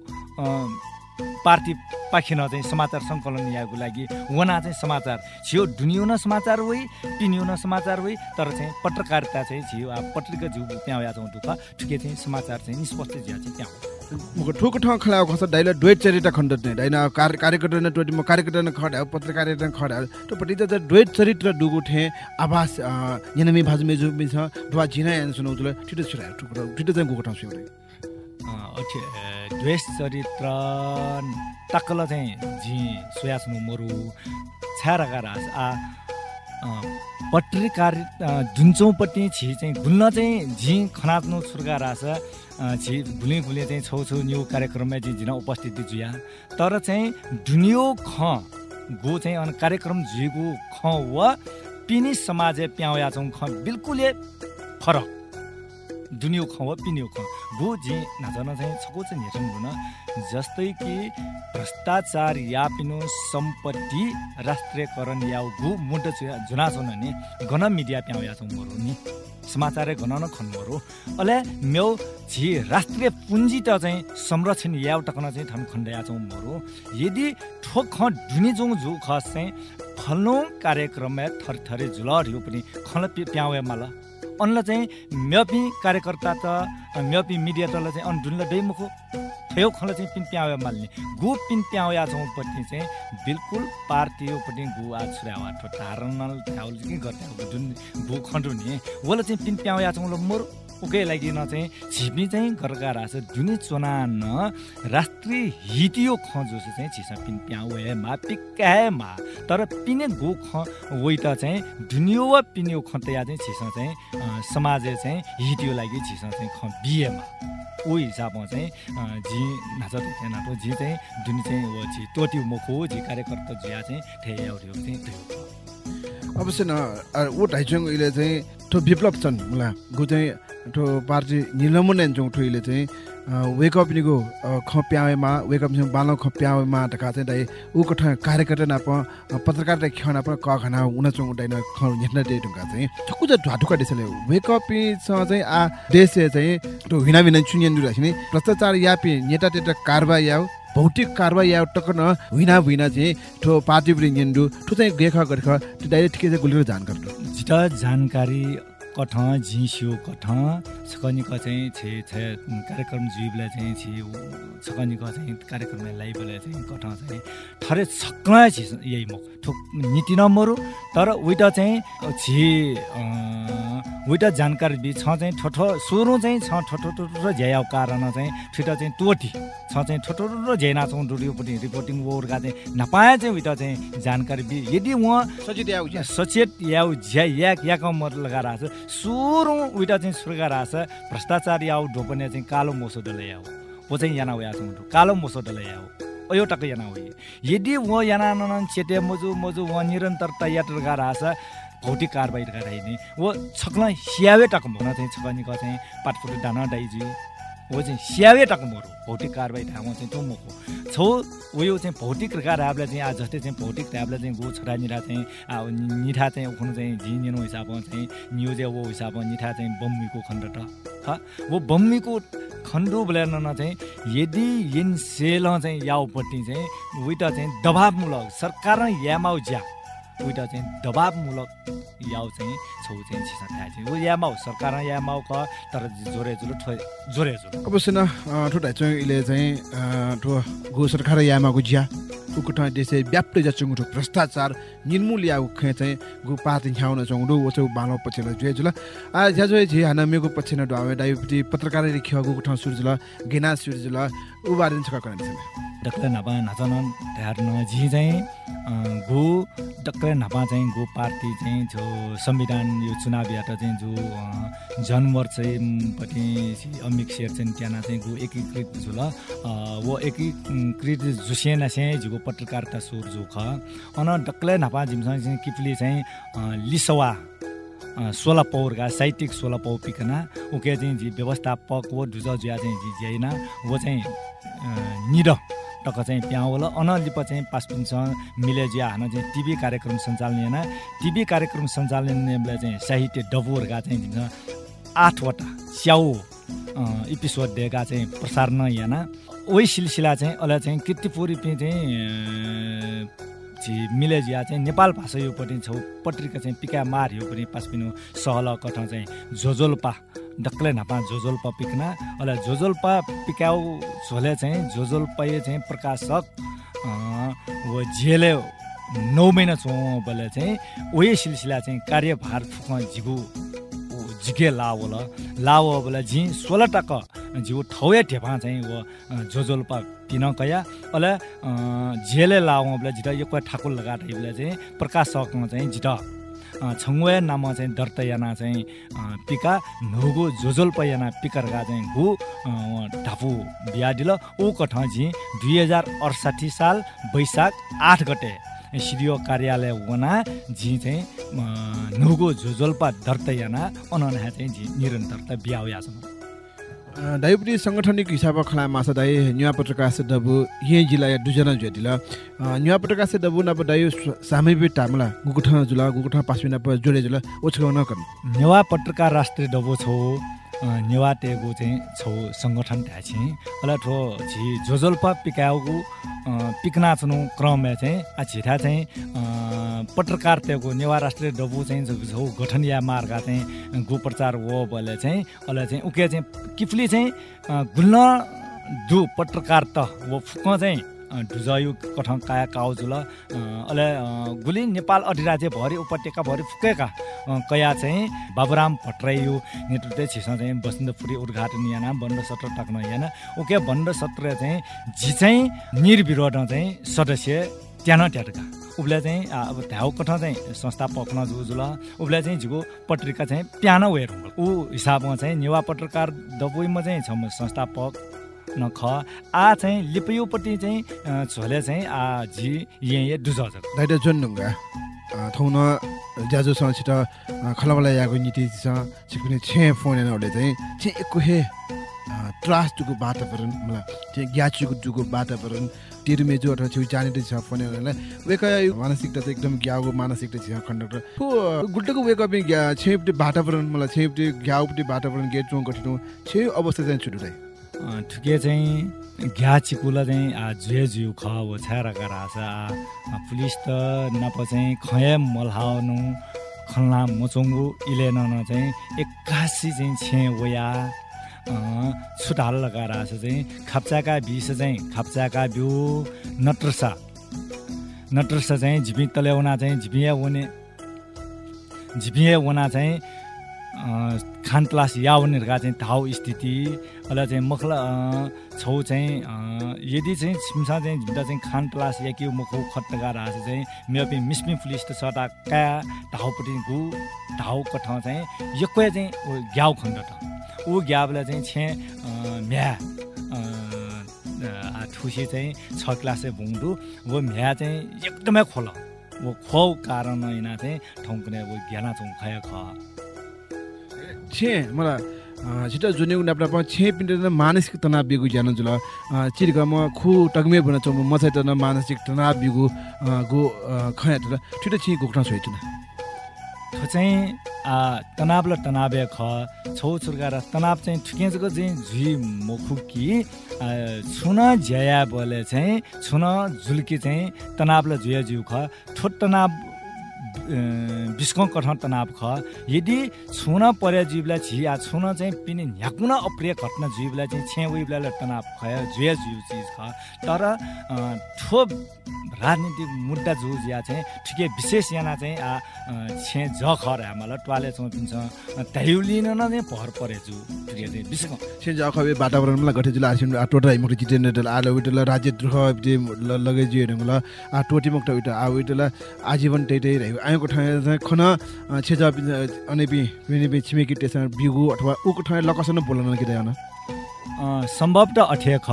पार्टी पाखिन चाहिँ समाचार सङ्कलन याको लागि वना चाहिँ समाचार। छियो डुनियो न समाचार होइ पिनियो न समाचार होइ तर चाहिँ पत्रकारिता चाहिँ छियो अब पत्रिका जिउ त्यहाँ या दुःख। ठिकै चाहिँ समाचार चाहिँ निष्पक्ष जिया चाहिँ त्यहाँ ठोक ठाउँ खला खस डाइला डोइट चरित्र खण्ड नै डाइन कार्य कार्यकर्ता न टोटी म कार्यकर्ता न खडा पत्रकारिता न खडा तो डोइट चरित्र डुगु ठे आवास यनमी भाजमे बिछ दुवा जिना यान ठिटो छुरा ठुकुरा ठिटो चाहिँ गुको ठाउँ द्वेष चरित्र तक्कल चाहिँ झि सुयास्नु मरु छ्याराका रास आ अ, पत्रकार जुन्चौपट्टि छि चाहिँ घुल्न चाहिँ झि खनाच्नु छुर्गा रास छि घुले घुले चाहिँ छौ छौ न्यु कार्यक्रममा चाहिँ झिन उपस्थिति जुया तर चाहिँ दुनियो ख गो चाहिँ अनि कार्यक्रम झुइगु ख व पिनी समाज प्याउया छौँ ख बिल्कुलै फरक। दुनियो ख वा पिनियो ख गो जे नाचन चाहिँ छको चाहिँ हेरन गुन जस्तै कि भ्रष्टाचार यापिनो सम्पत्ति राष्ट्रियकरण याउ गु मुड जुना छन् नि गन मिडिया प्याउ या छौँ मरु नि समाचार गन न खन मरु अले म्यौ झि राष्ट्रिय पुँजी त चाहिँ संरक्षण याउ टकन चाहिँ ठन खण्डया छौँ मरु यदि ठोक ख ढुनी जुङ झु खस चाहिँ फल्नु कार्यक्रममा थरथरे जुलर यो पनि खल प्याउ माल अन्ला चाहिँ म्यपी कार्यकर्ता त म्यपी मिडिया तल चाहिँ अन्डुनलाई दैमुखो थयो खल चाहिँ पिन प्याउ माल्ने। गु पिन प्याउ या पट्टि चाहिँ बिल्कुल पार्टीपट्टि गु आ छुरावा ठोटारनल थाउल के गर्थे जुन गु खण्डु नि वला चाहिँ पिन प्याउ या ल मोर। उकै लागि न चाहिँ छिपी चाहिँ गरका रास चोना न राष्ट्रिय हितियो ख चाहिँ छिसा पिन प्याउ हे मा पिक्का मा। तर पिने गु ख वइ त चाहिँ दुनियो वा पिनियो ख तया चाहिँ छिसा चाहिँ समाज चाहिँ हितियो लागि छिसा चाहिँ ख बिएमा ओ हिसाबमा चाहिँ झि नाच नाटो झि चाहिँ दुनी चाहिँ वो झि टोट्यु मुखो कार्यकर्ता झिया चाहिँ ठेयाउrio चाहिँ त्यो अवश्य न ऊ ढाइचुङ इले चाहिँ ठो विप्लव छन् मुला गु चाहिँ ठो पार्टी निलम्बन एन्चुङ ठो इले चाहिँ वेकअप निको वेकअप बालो ख प्यावेमा ढका चाहिँ दाइ ऊ कठ कार्यकर्ता नाप पत्रकार दाइ नाप क घना उना चुङ डाइन ख नेट्न दे ढुङ्गा चाहिँ। ठक्कु चाहिँ ढाटुका देशले वेकअप सँग चाहिँ आ देश चाहिँ हिना बिना चुनियन दुरा भ्रष्टाचार यापि नेता टेटा कारबाही याउ भौतिक कारबाही याउ टक्क न हुइना हुइना चाहिँ ठो पार्टी गेन्डु ठो चाहिँ गेख त्यो डाइरेक्ट ठिकै चाहिँ गुलिरो जान जानकारी कठ झिस्यो कठ सकनिक चाहिँ छे छे कार्यक्रम जुइबलाई चाहिँ छि सकनिक चाहिँ कार्यक्रमलाई लाइबलाई चाहिँ कठ चाहिँ थरे सक्न छि यही म ठुक नीति नम्बरु तर उइटा चाहिँ छि उइटा जानकारी बि छ चाहिँ ठोठो सुरु चाहिँ छ ठोठो ठोठो झ्याउ कारण चाहिँ ठुटा चाहिँ टोटी छ चाहिँ ठोठो ठोठो झ्याइना छौँ डुडियोपट्टि रिपोर्टिङ ओर्का चाहिँ नपाए चाहिँ उइटा चाहिँ जानकारी बि। यदि उहाँ सजित याउ या सचेत याउ झ्या याक याक मर लगाएर उइटा चाहिँ सुर्गाएर आछ भ्रष्टाचार याउ ढोपने चाहिँ कालो मोसो डले याउ वो चाहिँ याना उया छ कालो मोसो डले याउ एउटा याना हो यदि व याना नन चेटे मजु मजु व निरन्तरता यात्रा गा रास भौतिक कारबाही गराइने व छक्न स्यावे टक भन चाहिँ छकनिक चाहिँ पाटफुट डाना डाइजी वो चाहिँ स्यावे टक मरु। भौतिक कारबाही ठाउँमा चाहिँ मको। छौ उयो चाहिँ भौतिक कारहरूलाई चाहिँ आज जस्तै चाहिँ भौतिक ढाबलाई चाहिँ गो छोरा निरा चाहिँ अब निठा चाहिँ उख्नु चाहिँ झिनिनु हिसाबमा चाहिँ न्युजे वो हिसाबमा निठा चाहिँ बम्मीको खण्ड त ह वो बम्मीको खण्डु बोलेर चाहिँ यदि यिन सेल चाहिँ याउपट्टि चाहिँ उइटा चाहिँ दबावमूलक सरकार यामाउ ज्या। उइटा चाहिँ दबावमूलक याउ चाहिँ छौ चाहिँ छिसा थाहा चाहिँ ऊ यामाउ सरकार यामाउ क तर जोरे जुलो ठो जोरे जुलो अवश्य न ठो ढाइचोङ इले चाहिँ ठो गो सरकार यामाको ज्या उको ठाउँ देशे व्याप्त जचुङ ठो भ्रष्टाचार निर्मूल या खे चाहिँ गु पाति छाउन चौडो ओचौ बालो पछेला जुए जुल आ ज्याजो जे हाना मेगु पछेन डावे डाइपति पत्रकार रिख्यो गु ठाउँ सुरजुल गेना सुरजुल उ बारे छ कन डक्टर नापा नाचन ढ्यार्न झी चाहिँ गो डक्टर नापा चाहिँ गो पार्टी चाहिँ जो संविधान यो चुनावबाट चाहिँ जो जनवर चाहिँ पट्टि अमिक शेर चाहिँ त्यहाँ चाहिँ गो एकीकृत झुल वो एकीकृत जुसेना चाहिँ झुको पत्रकारिता सुर जो ख। अन डक्लै नापा झिमसँग किपली चाहिँ लिसवा। सोह्र पौरका साहित्यिक सोह्र पौ पिकना उके चाहिँ व्यवस्थापक वो ढुज जुया चाहिँ झि झ्याइन वो चाहिँ निर टक्क चाहिँ प्याउल अनलिप चाहिँ पासपिनसँग मिलेजिया हान चाहिँ टिभी कार्यक्रम सञ्चालन याना टिभी कार्यक्रम सञ्चालनले चाहिँ साहित्य डबुहरूका चाहिँ दिन्छ। आठवटा च्याउ एपिसोड दिएका चाहिँ प्रसारण याना ओइ सिलसिला चाहिँ अहिले चाहिँ किर्तिपुरी चाहिँ मिलेजिया चाहिँ नेपाल भाषा यो पनि छौ। पत्रिका चाहिँ पिका मार यो पनि पासपिनु सहल कठ चाहिँ झोझोल्पा डक्लै नापा जोजोल्पा पिक्ना अहिले जोजोल्पा पिकाउ झोले चाहिँ जोजोल्पा चाहिँ प्रकाशक झेले नौ महिना छौँ बोले चाहिँ उही सिलसिला चाहिँ कार्यभार फुक झिगु झिके लाओ ल। लाओ बोले झि सोह्र टक्क झिउ ठौया ठेपा चाहिँ वो जोजोल्पा पिन कया अहिले झेले बोले झिटा एक ठाकुर लगाएर बोले चाहिँ प्रकाशकमा चाहिँ झिटा छङ्वे नाम चाहिँ दर्तयाना चाहिँ पिका नुगु जोजोल्पयाना पिकरगा चाहिँ गु ढापु बिहा दिल। ऊ कठ झि दुई हजार अडसाठी साल वैशाख आठ गते सिडिओ कार्यालय वना झि चाहिँ नुगु जोजोल्पा दर्तयाना अनना चाहिँ झि निरन्तरता बिहा हुयासम्म दाइपुरी सङ्गठनिक हिसाबमा खला मासा दाइ न्युवा पत्रकार से डबु ये जिल्ला या दुजना जुदिल न्युवा पत्रकार से डबु नब दाइ सामैबे टामला जुला गुकुठ पासमिना प जोडे जुला ओछको न कन नेवा पत्रकार राष्ट्रिय डबु छौ। नेवा चाहिँ छौ सङ्गठन ढाछि अला ठो झि जोजोल्पा पिकाउगु पिकना क्रममा चाहिँ आ झिठा चाहिँ पत्रकार तेगु नेवा राष्ट्रिय डबु चाहिँ छौ गठन या मार्गा चाहिँ गु प्रचार हो बोले चाहिँ अहिले चाहिँ उके चाहिँ किफली चाहिँ गुल्न दु पत्रकार त वो फुक चाहिँ ढुजयु कठङ काया काउजुल अहिले गुली नेपाल अधिराज्य भरि उपत्यका भरि फुकेका कया चाहिँ बाबुराम भट्टरायु नेतृत्व छिसा चाहिँ बसन्तपुरी उद्घाटन याना बन्द सत्र टक्न याना। उके बन्द सत्र चाहिँ झि चाहिँ निर्विरोध चाहिँ सदस्य त्यान ट्याटका उसलाई चाहिँ अब ध्याउ कठ चाहिँ संस्थापक न जुजुल उसलाई चाहिँ झिको पत्रिका चाहिँ प्यान वेर ऊ हिसाबमा चाहिँ नेवा पत्रकार दबुईमा चाहिँ छ संस्थापक न ख आ चाहिँ लिपयोपट्टि चाहिँ झोले चाहिँ आ झि ये दुजज दाइटा जुन ढुङ्गा थौन ज्याजोसँग छिट खलबला याको नीति छ छिकुने छे फोन हेर्नहरूले चाहिँ छे एकको हे त्रास जुको वातावरण मलाई चाहिँ ग्याचुको जुको वातावरण टेरुमेजु अथवा छेउ जाने छ फोन हेर्नलाई वेक मानसिकता चाहिँ एकदम ग्याउको मानसिकता छ खण्डक्टर गुल्टोको वेकअप छेपटी वातावरण मलाई छेपटी ग्याउपट्टि वातावरण गेट चौँ गठिनु छे अवस्था चाहिँ छुटुटाइ ठुके चाहिँ घ्या चिकुला चाहिँ जुए जिउ ख ओछ्याएर गराछ पुलिस त नप चाहिँ खय मल्हाउनु खल्ला मोचोङ्गु इले न चाहिँ एक्कासी चाहिँ छे ओया छुटाल लगाएर चाहिँ खाप्चाका बिस चाहिँ खाप्चाका बिउ नट्रसा। नट्रसा चाहिँ झिपी तल्याउना चाहिँ झिपिया हुने झिपिया हुना चाहिँ खान क्लास यावनहरूका चाहिँ ठाउँ स्थिति अहिले चाहिँ मखला छौ चाहिँ यदि चाहिँ छिम्सा चाहिँ झुम्दा चाहिँ खान क्लास या के मुखौ खट्टगा रहेछ चाहिँ मेपि मिस्मी पुलिस त सटा क्या ढाउपट्टि गु ढाउ कठ चाहिँ यक्कै चाहिँ ग्याउ खण्ड त। ऊ ग्याबलाई चाहिँ छे म्या ठुसी चाहिँ छ क्लासे भुङडु वो म्या चाहिँ एकदमै खोल। वो खो कारण इना चाहिँ ठौकुने वो ज्ञाना चौँ खय ख। छे मलाई छिटो जुने प छे पिन्ट मानसिक तनाव बिगु ज्यान जुल। चिरग म खु टगमे बन चौ म चाहिँ तन मानसिक तनाव बिगु गो खया छिटो छि गोक्न छोइछु थो चाहिँ तनाव ल तनाव ख छौ छुर्गा र तनाव चाहिँ ठुकेजको चाहिँ झुइ मोखु कि छुन झ्याया बोले चाहिँ छुन झुल्की चाहिँ तनाव ल झुया जिउ ख ठोट तनाव बिस्कौँ कठौँ तनाव ख। यदि छुन पर्या जीवलाई झिया छुन चाहिँ पिने ह्याकुन अप्रिय घटना जीवलाई चाहिँ छे उइबलाई तनाव खय जुया जिउ चिज ख। तर ठो राजनीतिक मुद्दा जो जिया चाहिँ ठिकै विशेष याना चाहिँ आ छे ज खर हामीलाई टुवाले चौपिन्छ लिन न चाहिँ भर परे जु ठिकै चाहिँ विशेष छे ज खबे वातावरणमा गठे जुल आसिम आ टोटा मुक्त जितेन्द्र आलो विटल राज्य द्रोह लगे जियो ल आ टोटी मुक्त विट आ विटल आजीवन टै टै रह्यो आएको ठाउँ खन छे ज अनेपि छिमेकी टेसन बिगु अथवा उको ठाउँ लकसन बोल्न कि न सम्भवतः अठे ख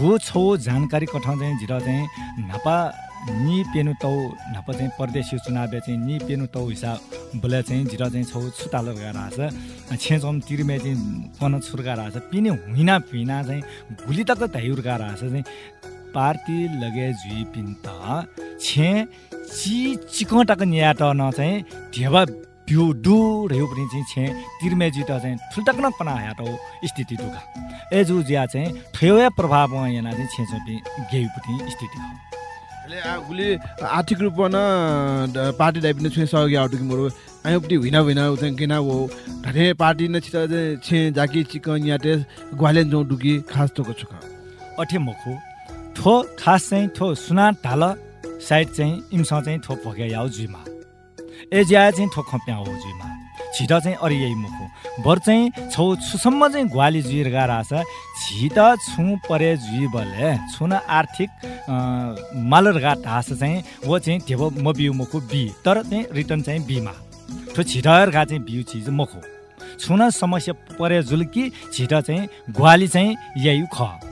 भू छौ जानकारी कठाउँ चाहिँ झिर चाहिँ नापा नि पेनु तौ नाप चाहिँ परदेशी चुनाव चाहिँ नि पेनु तौ हिसाब बोले चाहिँ झिर चाहिँ छौ छुताल रहेछ। छेचम तिरमे चाहिँ पन छुर्का रहेछ। पिने हुइना पिना चाहिँ भुली तक धैउर्का रहेछ। चाहिँ पार्टी लगे झुइ पिन त छे चि चिकटक न्याट न चाहिँ ढेवा बिउ डु रह्यो पनि चाहिँ छे तिर्मे जित चाहिँ ठुल्टक्न पना हाटो स्थिति दुखा। ए जु ज्या चाहिँ ठयो प्रभाव यहाँ चाहिँ छे छेपी गेउपट्टि स्थिति हो। गुली आर्थिक रूपमा न पार्टी दाइ पनि छुए सहयोगी आउट कि मोरो आयोपट्टि हुइन हुइन उता किन हो? ढाटे पार्टी न छिटो छे जाकी चिकन याटे ग्वालेन जौ डुकी खास तोको छुक। अठे मखु ठो खास चाहिँ ठो सुना ढाल साइड चाहिँ इमसँग चाहिँ भोगे याउ जुइमा एजिया चाहिँ ठोक प्या हो जुइमा छिट चाहिँ अरू यही मुखु बर चाहिँ छौ छुसम्म चाहिँ ग्वाली जुइर रहेछ छिट छु परे जुइ बले छुन आर्थिक मालरगा ढास चाहिँ वो चाहिँ ढेबो म बिउ मुखु बी तर चाहिँ रिटर्न चाहिँ बीमा ठो छिटरगा चाहिँ बिउ चिज मुखु छुन समस्या परे जुल्की छिट चाहिँ ग्वाली चाहिँ यही ख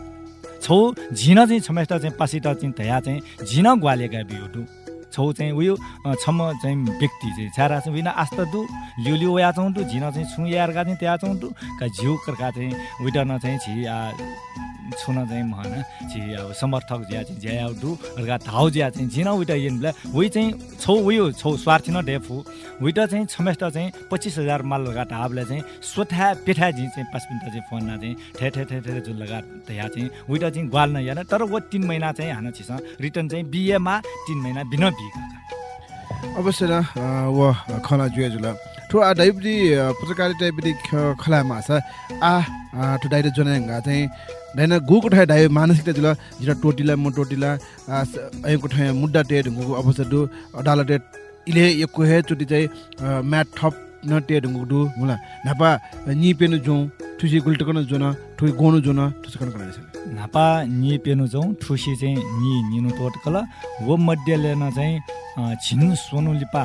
छौ झिन चाहिँ छमेस्टा चाहिँ पासिट चाहिँ तया चाहिँ झिन ग्वालेका बिउ छौ चाहिँ उयो छम्म चाहिँ व्यक्ति चाहिँ छ्यारा चाहिँ विना आस्था दु लिउ लिउ या चौँटु झिन चाहिँ छु यारका चाहिँ त्यहाँ चौँटु का झिउ कर्का चाहिँ विटर्न चाहिँ छि छुन चाहिँ महन छि अब समर्थक ज्या चाहिँ ज्या डु अर्का धाउ ज्या चाहिँ झिन उइटा येनलाई उही चाहिँ छौ उयो छौ स्वार्थी न डेफु उइटा चाहिँ छमेस्ट चाहिँ पच्चिस हजार माल लगा ढाबलाई चाहिँ सोथा पेठा झि चाहिँ पाँच मिनट चाहिँ फोनमा चाहिँ ठे ठे ठे ठे जुन लगा त्यहाँ चाहिँ उइटा चाहिँ ग्वाल न तर वो तिन महिना चाहिँ हान छिस रिटर्न चाहिँ बिएमा तिन महिना बिना अवश्य न व खना जुया जुल। ठो आ डाइबडी पत्रकारिता डाइबडी खला मासा आ ठो डाइरे जनाङ्गा चाहिँ डाइना गुको ठाइ डाइ मानसिकता जुल जिरा टोटिला म टोटिला अयको ठाइ मुद्दा टेड गुको अवसर दु अडाला टेड इले यको हे चोटी चाहिँ म्याट थप न टेड गुडु मुला। नापा नि पेनु जों ठुसी गुल्टकन जोन ठुई गोनु जोन ठुसकन कन नापा नि पेनु जों ठुसी चाहिँ नि निनु टोटकल वो मध्यले चाहिँ छिनु सोनु लिपा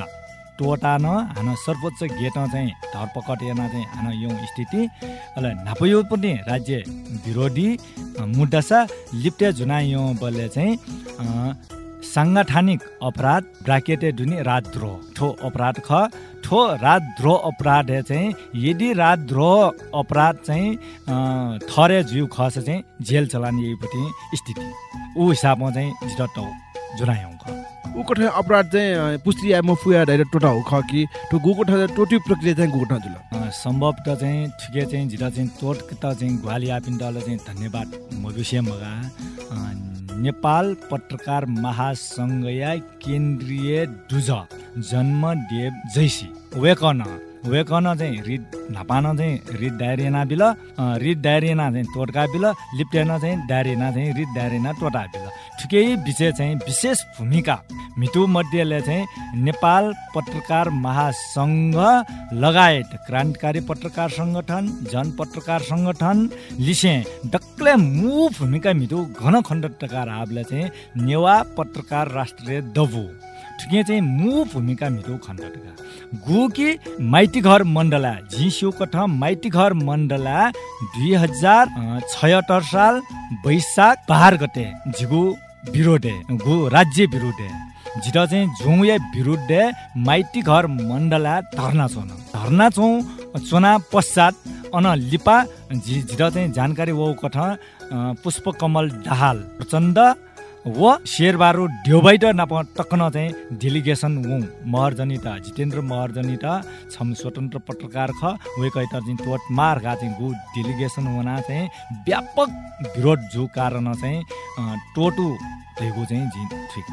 टोटा न हान सर्वोच्च गेट चाहिँ धरपकड हेर्न चाहिँ हान यो स्थिति। अहिले नापयो पनि राज्य विरोधी मुद्दा लिप्टे जुना यो बलले चाहिँ साङ्गठनिक अपराध ब्राकेटेड हुने राजद्रोह ठो अपराध ख ठो राजद्रोह अपराध चाहिँ यदि राजद्रोह अपराध चाहिँ थरे जिउ खस चाहिँ जेल चलाने यहीपट्टि स्थिति। ऊ हिसाबमा चाहिँ झिटो जुनायौँ ख। ऊ कठा अपराध चाहिँ पुस्ती या मफुया डाइरेक्ट टोटा हो ख कि त्यो गोको ठा टोटी प्रक्रिया चाहिँ गोको ठा जुल सम्भवतः चाहिँ ठिकै चाहिँ झिटा चाहिँ टोट त चाहिँ ग्वाली आपिन्डल चाहिँ धन्यवाद म मगा नेपाल पत्रकार महासङ्घया केन्द्रीय डुज जन्मदेव जैसी। वेकन वेकन चाहिँ रिड नापान चाहिँ रिड डायरिना बिल रिड डायरिना चाहिँ टोटका बिल लिप्टेन चाहिँ डायरिना चाहिँ रिड डायरिना टोटा बिल। ठिकै विषय चाहिँ विशेष भूमिका। मिटु मध्येले चाहिँ नेपाल पत्रकार महासङ्घ लगायत क्रान्तिकारी पत्रकार सङ्गठन जन पत्रकार सङ्गठन लिसे। डक्ले मु भूमिका मिटु घन खण्ड टकार हाबले चाहिँ नेवा पत्रकार राष्ट्रिय दबु। ठुके चाहिँ मु भूमिका मिदो खण्डटका। गु कि माइती घर मण्डला झिस्यु कठ माइती घर मण्डला दुई हजार छयत्तर साल वैशाख बाह्र गते। झिगु विरोधे गु राज्य विरोधे झिट चाहिँ झुङ्गे विरुद्ध माइती घर मण्डला धर्ना चोन धर्ना चौ चुना पश्चात अन लिपा झि झिट चाहिँ जानकारी वो कठ पुष्पकमल दाहाल प्रचण्ड व शेरबारो ढ्योबाइट नाप टक्कन चाहिँ डेलिगेसन वौ महर्जनित जितेन्द्र महर्जनित छम स्वतन्त्र पत्रकार ख वेकै त चाहिँ तोट मार्गा चाहिँ गु डेलिगेसन वना चाहिँ व्यापक विरोध जो कारण चाहिँ टोटु भएको चाहिँ झि ठिक।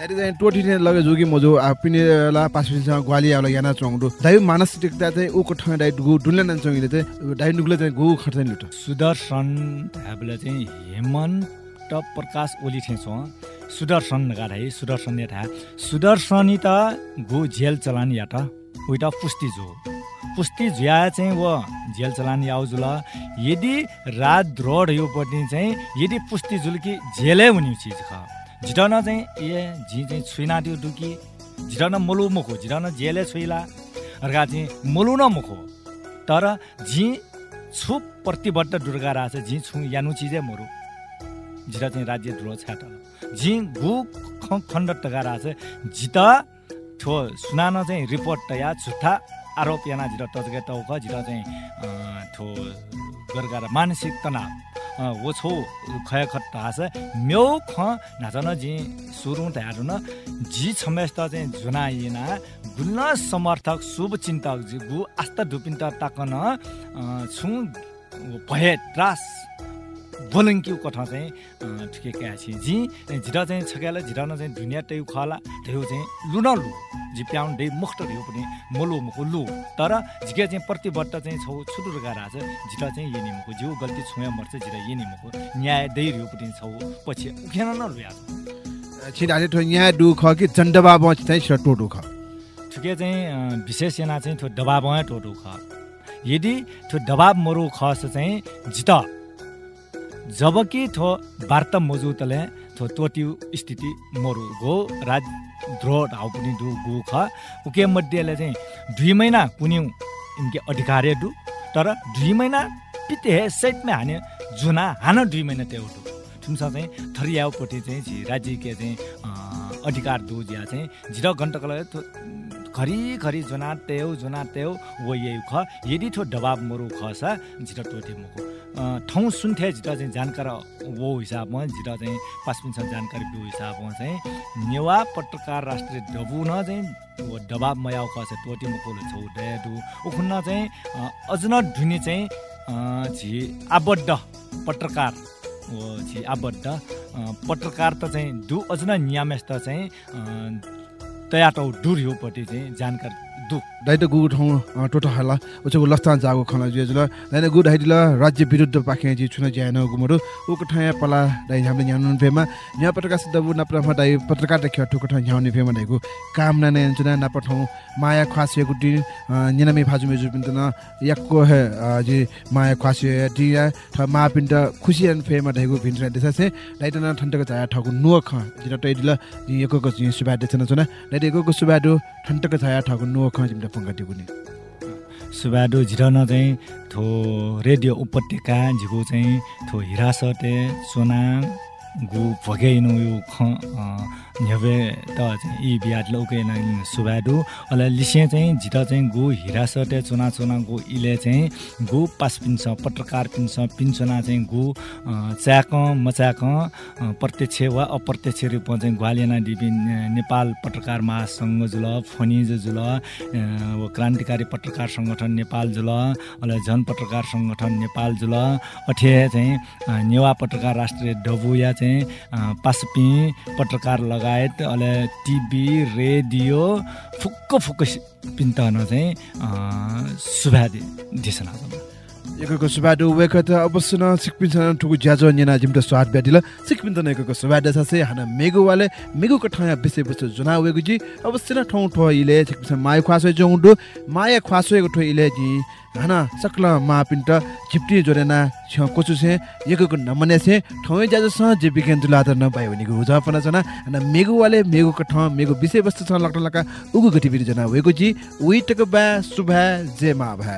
दाइ चाहिँ टोटी ने लगे जोगी मजो पिनेला पासपिनसँग ग्वाली आउला याना चोङडो। दाइ मानसिकता चाहिँ उको ठाउँ दाइ गु डुल्ला नन चोङले चाहिँ दाइ नुगले चाहिँ गु खर्चन लुट। सुदर्शन हामीले चाहिँ हेमन्त प्रकाश ओली ठेछ सुदर्शन है सुदर्शन ने था सुदर्शनी त गो झेल चलान या त उइटा पुस्ती जो पुस्ती झुया चाहिँ वो झेल चलान याउ जुल यदि रात द्रोड यो पर्ने चाहिँ यदि पुस्ती जुल कि झेलै हुने चिज ख। झिटन चाहिँ ए झि चाहिँ छुइना त्यो डुकी। झिटन मोलु मुखो झिटन झेले छुइला। अर्का चाहिँ मोलु न मुखो तर झि छु प्रतिबद्ध दुर्गा रहेछ झि छु यानु चिजै मरु। झिटा चाहिँ राज्य ध्रुव छ्याट झि गु खण्ड टका रहेछ झिट ठो सुनान चाहिँ रिपोर्ट तया झुट्टा आरोप याना झिट टचके टाउक झिट चाहिँ ठो गरगार मानसिक तनाव। वो छौ खय खट हास म्यौ ख नाचन झि सुरु तयारु न झि छमेस्त चाहिँ जुना इना गुल्न समर्थक शुभ चिन्तक झि गु आस्था धुपिन्त टाकन अँ, छु भए त्रास। बोलङ्क्यु कथा चाहिँ अँ, ठिकै क्या छि जी झिटा चाहिँ छक्याला झिटाउन चाहिँ दुनियाँ टेउ खला टेउ चाहिँ लु न लु। झि प्याउन डे मुक्त ढेउ पनि मोलो मुखो लु। तर झिके चाहिँ प्रतिबद्ध चाहिँ छौ छुटुर गारा छ झिटा चाहिँ ये निमुको जिउ गल्ती छुया मर्छ झिटा ये निमुको न्याय दै रिउ पनि छौ पछि उखेन न लुया छिडाले ठो दु ख कि जन्डबा बच चाहिँ छ टोटो ख। ठिकै चाहिँ विशेष सेना चाहिँ थो दबाब टोटो ख। यदि थो दबाब मरु खस चाहिँ जित। जबकि थो वार्ता मजुतले थो तोट्यु स्थिति मरु गो राज द्रो ढाउ पनि दु गु ख उके मध्येले चाहिँ दुई महिना कुन्यौ इनके अधिकारे दु तर दुई महिना पिते हे सेटमा हाने जुना हान दुई महिना त्यो दु ठुम्सा चाहिँ थरियाउपट्टि चाहिँ झि राज्यके चाहिँ अधिकार दु ज्या चाहिँ झिर घन्टकलाई थो खरी खरी जुना तेउ जुना तेउ वो ख। यदि ठो दबाब मरु खसा झिटा टोटे मुखो ठाउँ सुन्थे झिटा चाहिँ जानकार वो हिसाबमा झिटा चाहिँ पासपिन्छ जानकारी बिउ हिसाबमा चाहिँ नेवा पत्रकार राष्ट्रिय डबु न चाहिँ वो दबाब मयाउ खस टोटे मुखो छौ दु उखुन्न चाहिँ अँ, अझ न ढुने चाहिँ झि आबद्ध पत्रकार झि आबद्ध। पत्रकार त चाहिँ दु अझ न नियमस्त चाहिँ तयाटौ डुर्योपट्टि चाहिँ जानकारी दु दाइ त गु ठाउँ अँ, टोटो हला उचको लस्तान जागो खला जुल। दाइ गु ढाइदिल राज्य विरुद्ध पाखे जी छुन ज्यान गुमरु। उको ठाउँ पला दाइ हामीले न्याउनु फेमा। न्या पत्रकार सिद्ध बु नप्रमा दाइ पत्रकार देखियो ठुको ठाउँ न्याउने फेमा दाइको। काम न ने चुना नप ठाउँ माया खासिएको टी निनामी फाजु मेजु पिन्त न याक्को हे जी माया खासिए टी या ठ मा पिन्त खुसी अन फेमा दाइको भिन्त्र देसा से। दाइ त न ठन्टको चाया ठगु नुव ख जिटा टैदिल यको को सुबा देछन चुना दाइ यको को सुबाडो ठन्टको चाया ठगु नुव ख जिमटा पंगा दिगुनी सुबाडो झिरन चाहिँ थो रेडियो उपत्यका झिगो चाहिँ थो हिरासटे सोनाङ गु भगेनु यो ख न्यवे त चाहिँ यी बिहार लौके न सुबाडु अले लिसे चाहिँ झिट चाहिँ गु हिरासटे चुना चुना गु इले चाहिँ गु पास पिन्छ पत्रकार पिन्छ पिन्छना चाहिँ गु च्याक मच्याक अँ, प्रत्यक्ष वा अप्रत्यक्ष रूपमा चाहिँ ग्वालियना डिबी नेपाल पत्रकार महासङ्घ जुल फनिज जुल क्रान्तिकारी पत्रकार सङ्गठन नेपाल जुल अहिले जन पत्रकार सङ्गठन नेपाल जुल अठे चाहिँ नेवा पत्रकार राष्ट्रिय डबुया चाहिँ पासपी पत्रकार लगायत अहिले टिभी रेडियो फुक्क फुक्क पिन्तन चाहिँ अँ, सुभा दि- दिसना एकको सुबाडु वेकत अवश्य न सिकपिन सन ठुकु ज्याजो जिमट स्वाद ब्यादिल सिकपिन त एकको सुबाड छसे हाना मेगु वाले मेगु विषय वस्तु जुना वेगु जी। अवश्य न ठौ ठो इले सिकपिन माय ख्वासो जोंडु माया ख्वासो एकको ठो इले जी। हाना सकल मा पिन्ट झिप्टी जोरेना कोचु छे एकको नमने छे ठौ ज्याजो स जे बिकेन जुला त न पाइ भनेको उजा पना जना हाना मेगु वाले मेगु कठा मेगु विषय वस्तु छ लक्ट लका उगु गतिविधि जना वेगु जी उइटक बा सुभा जे मा भा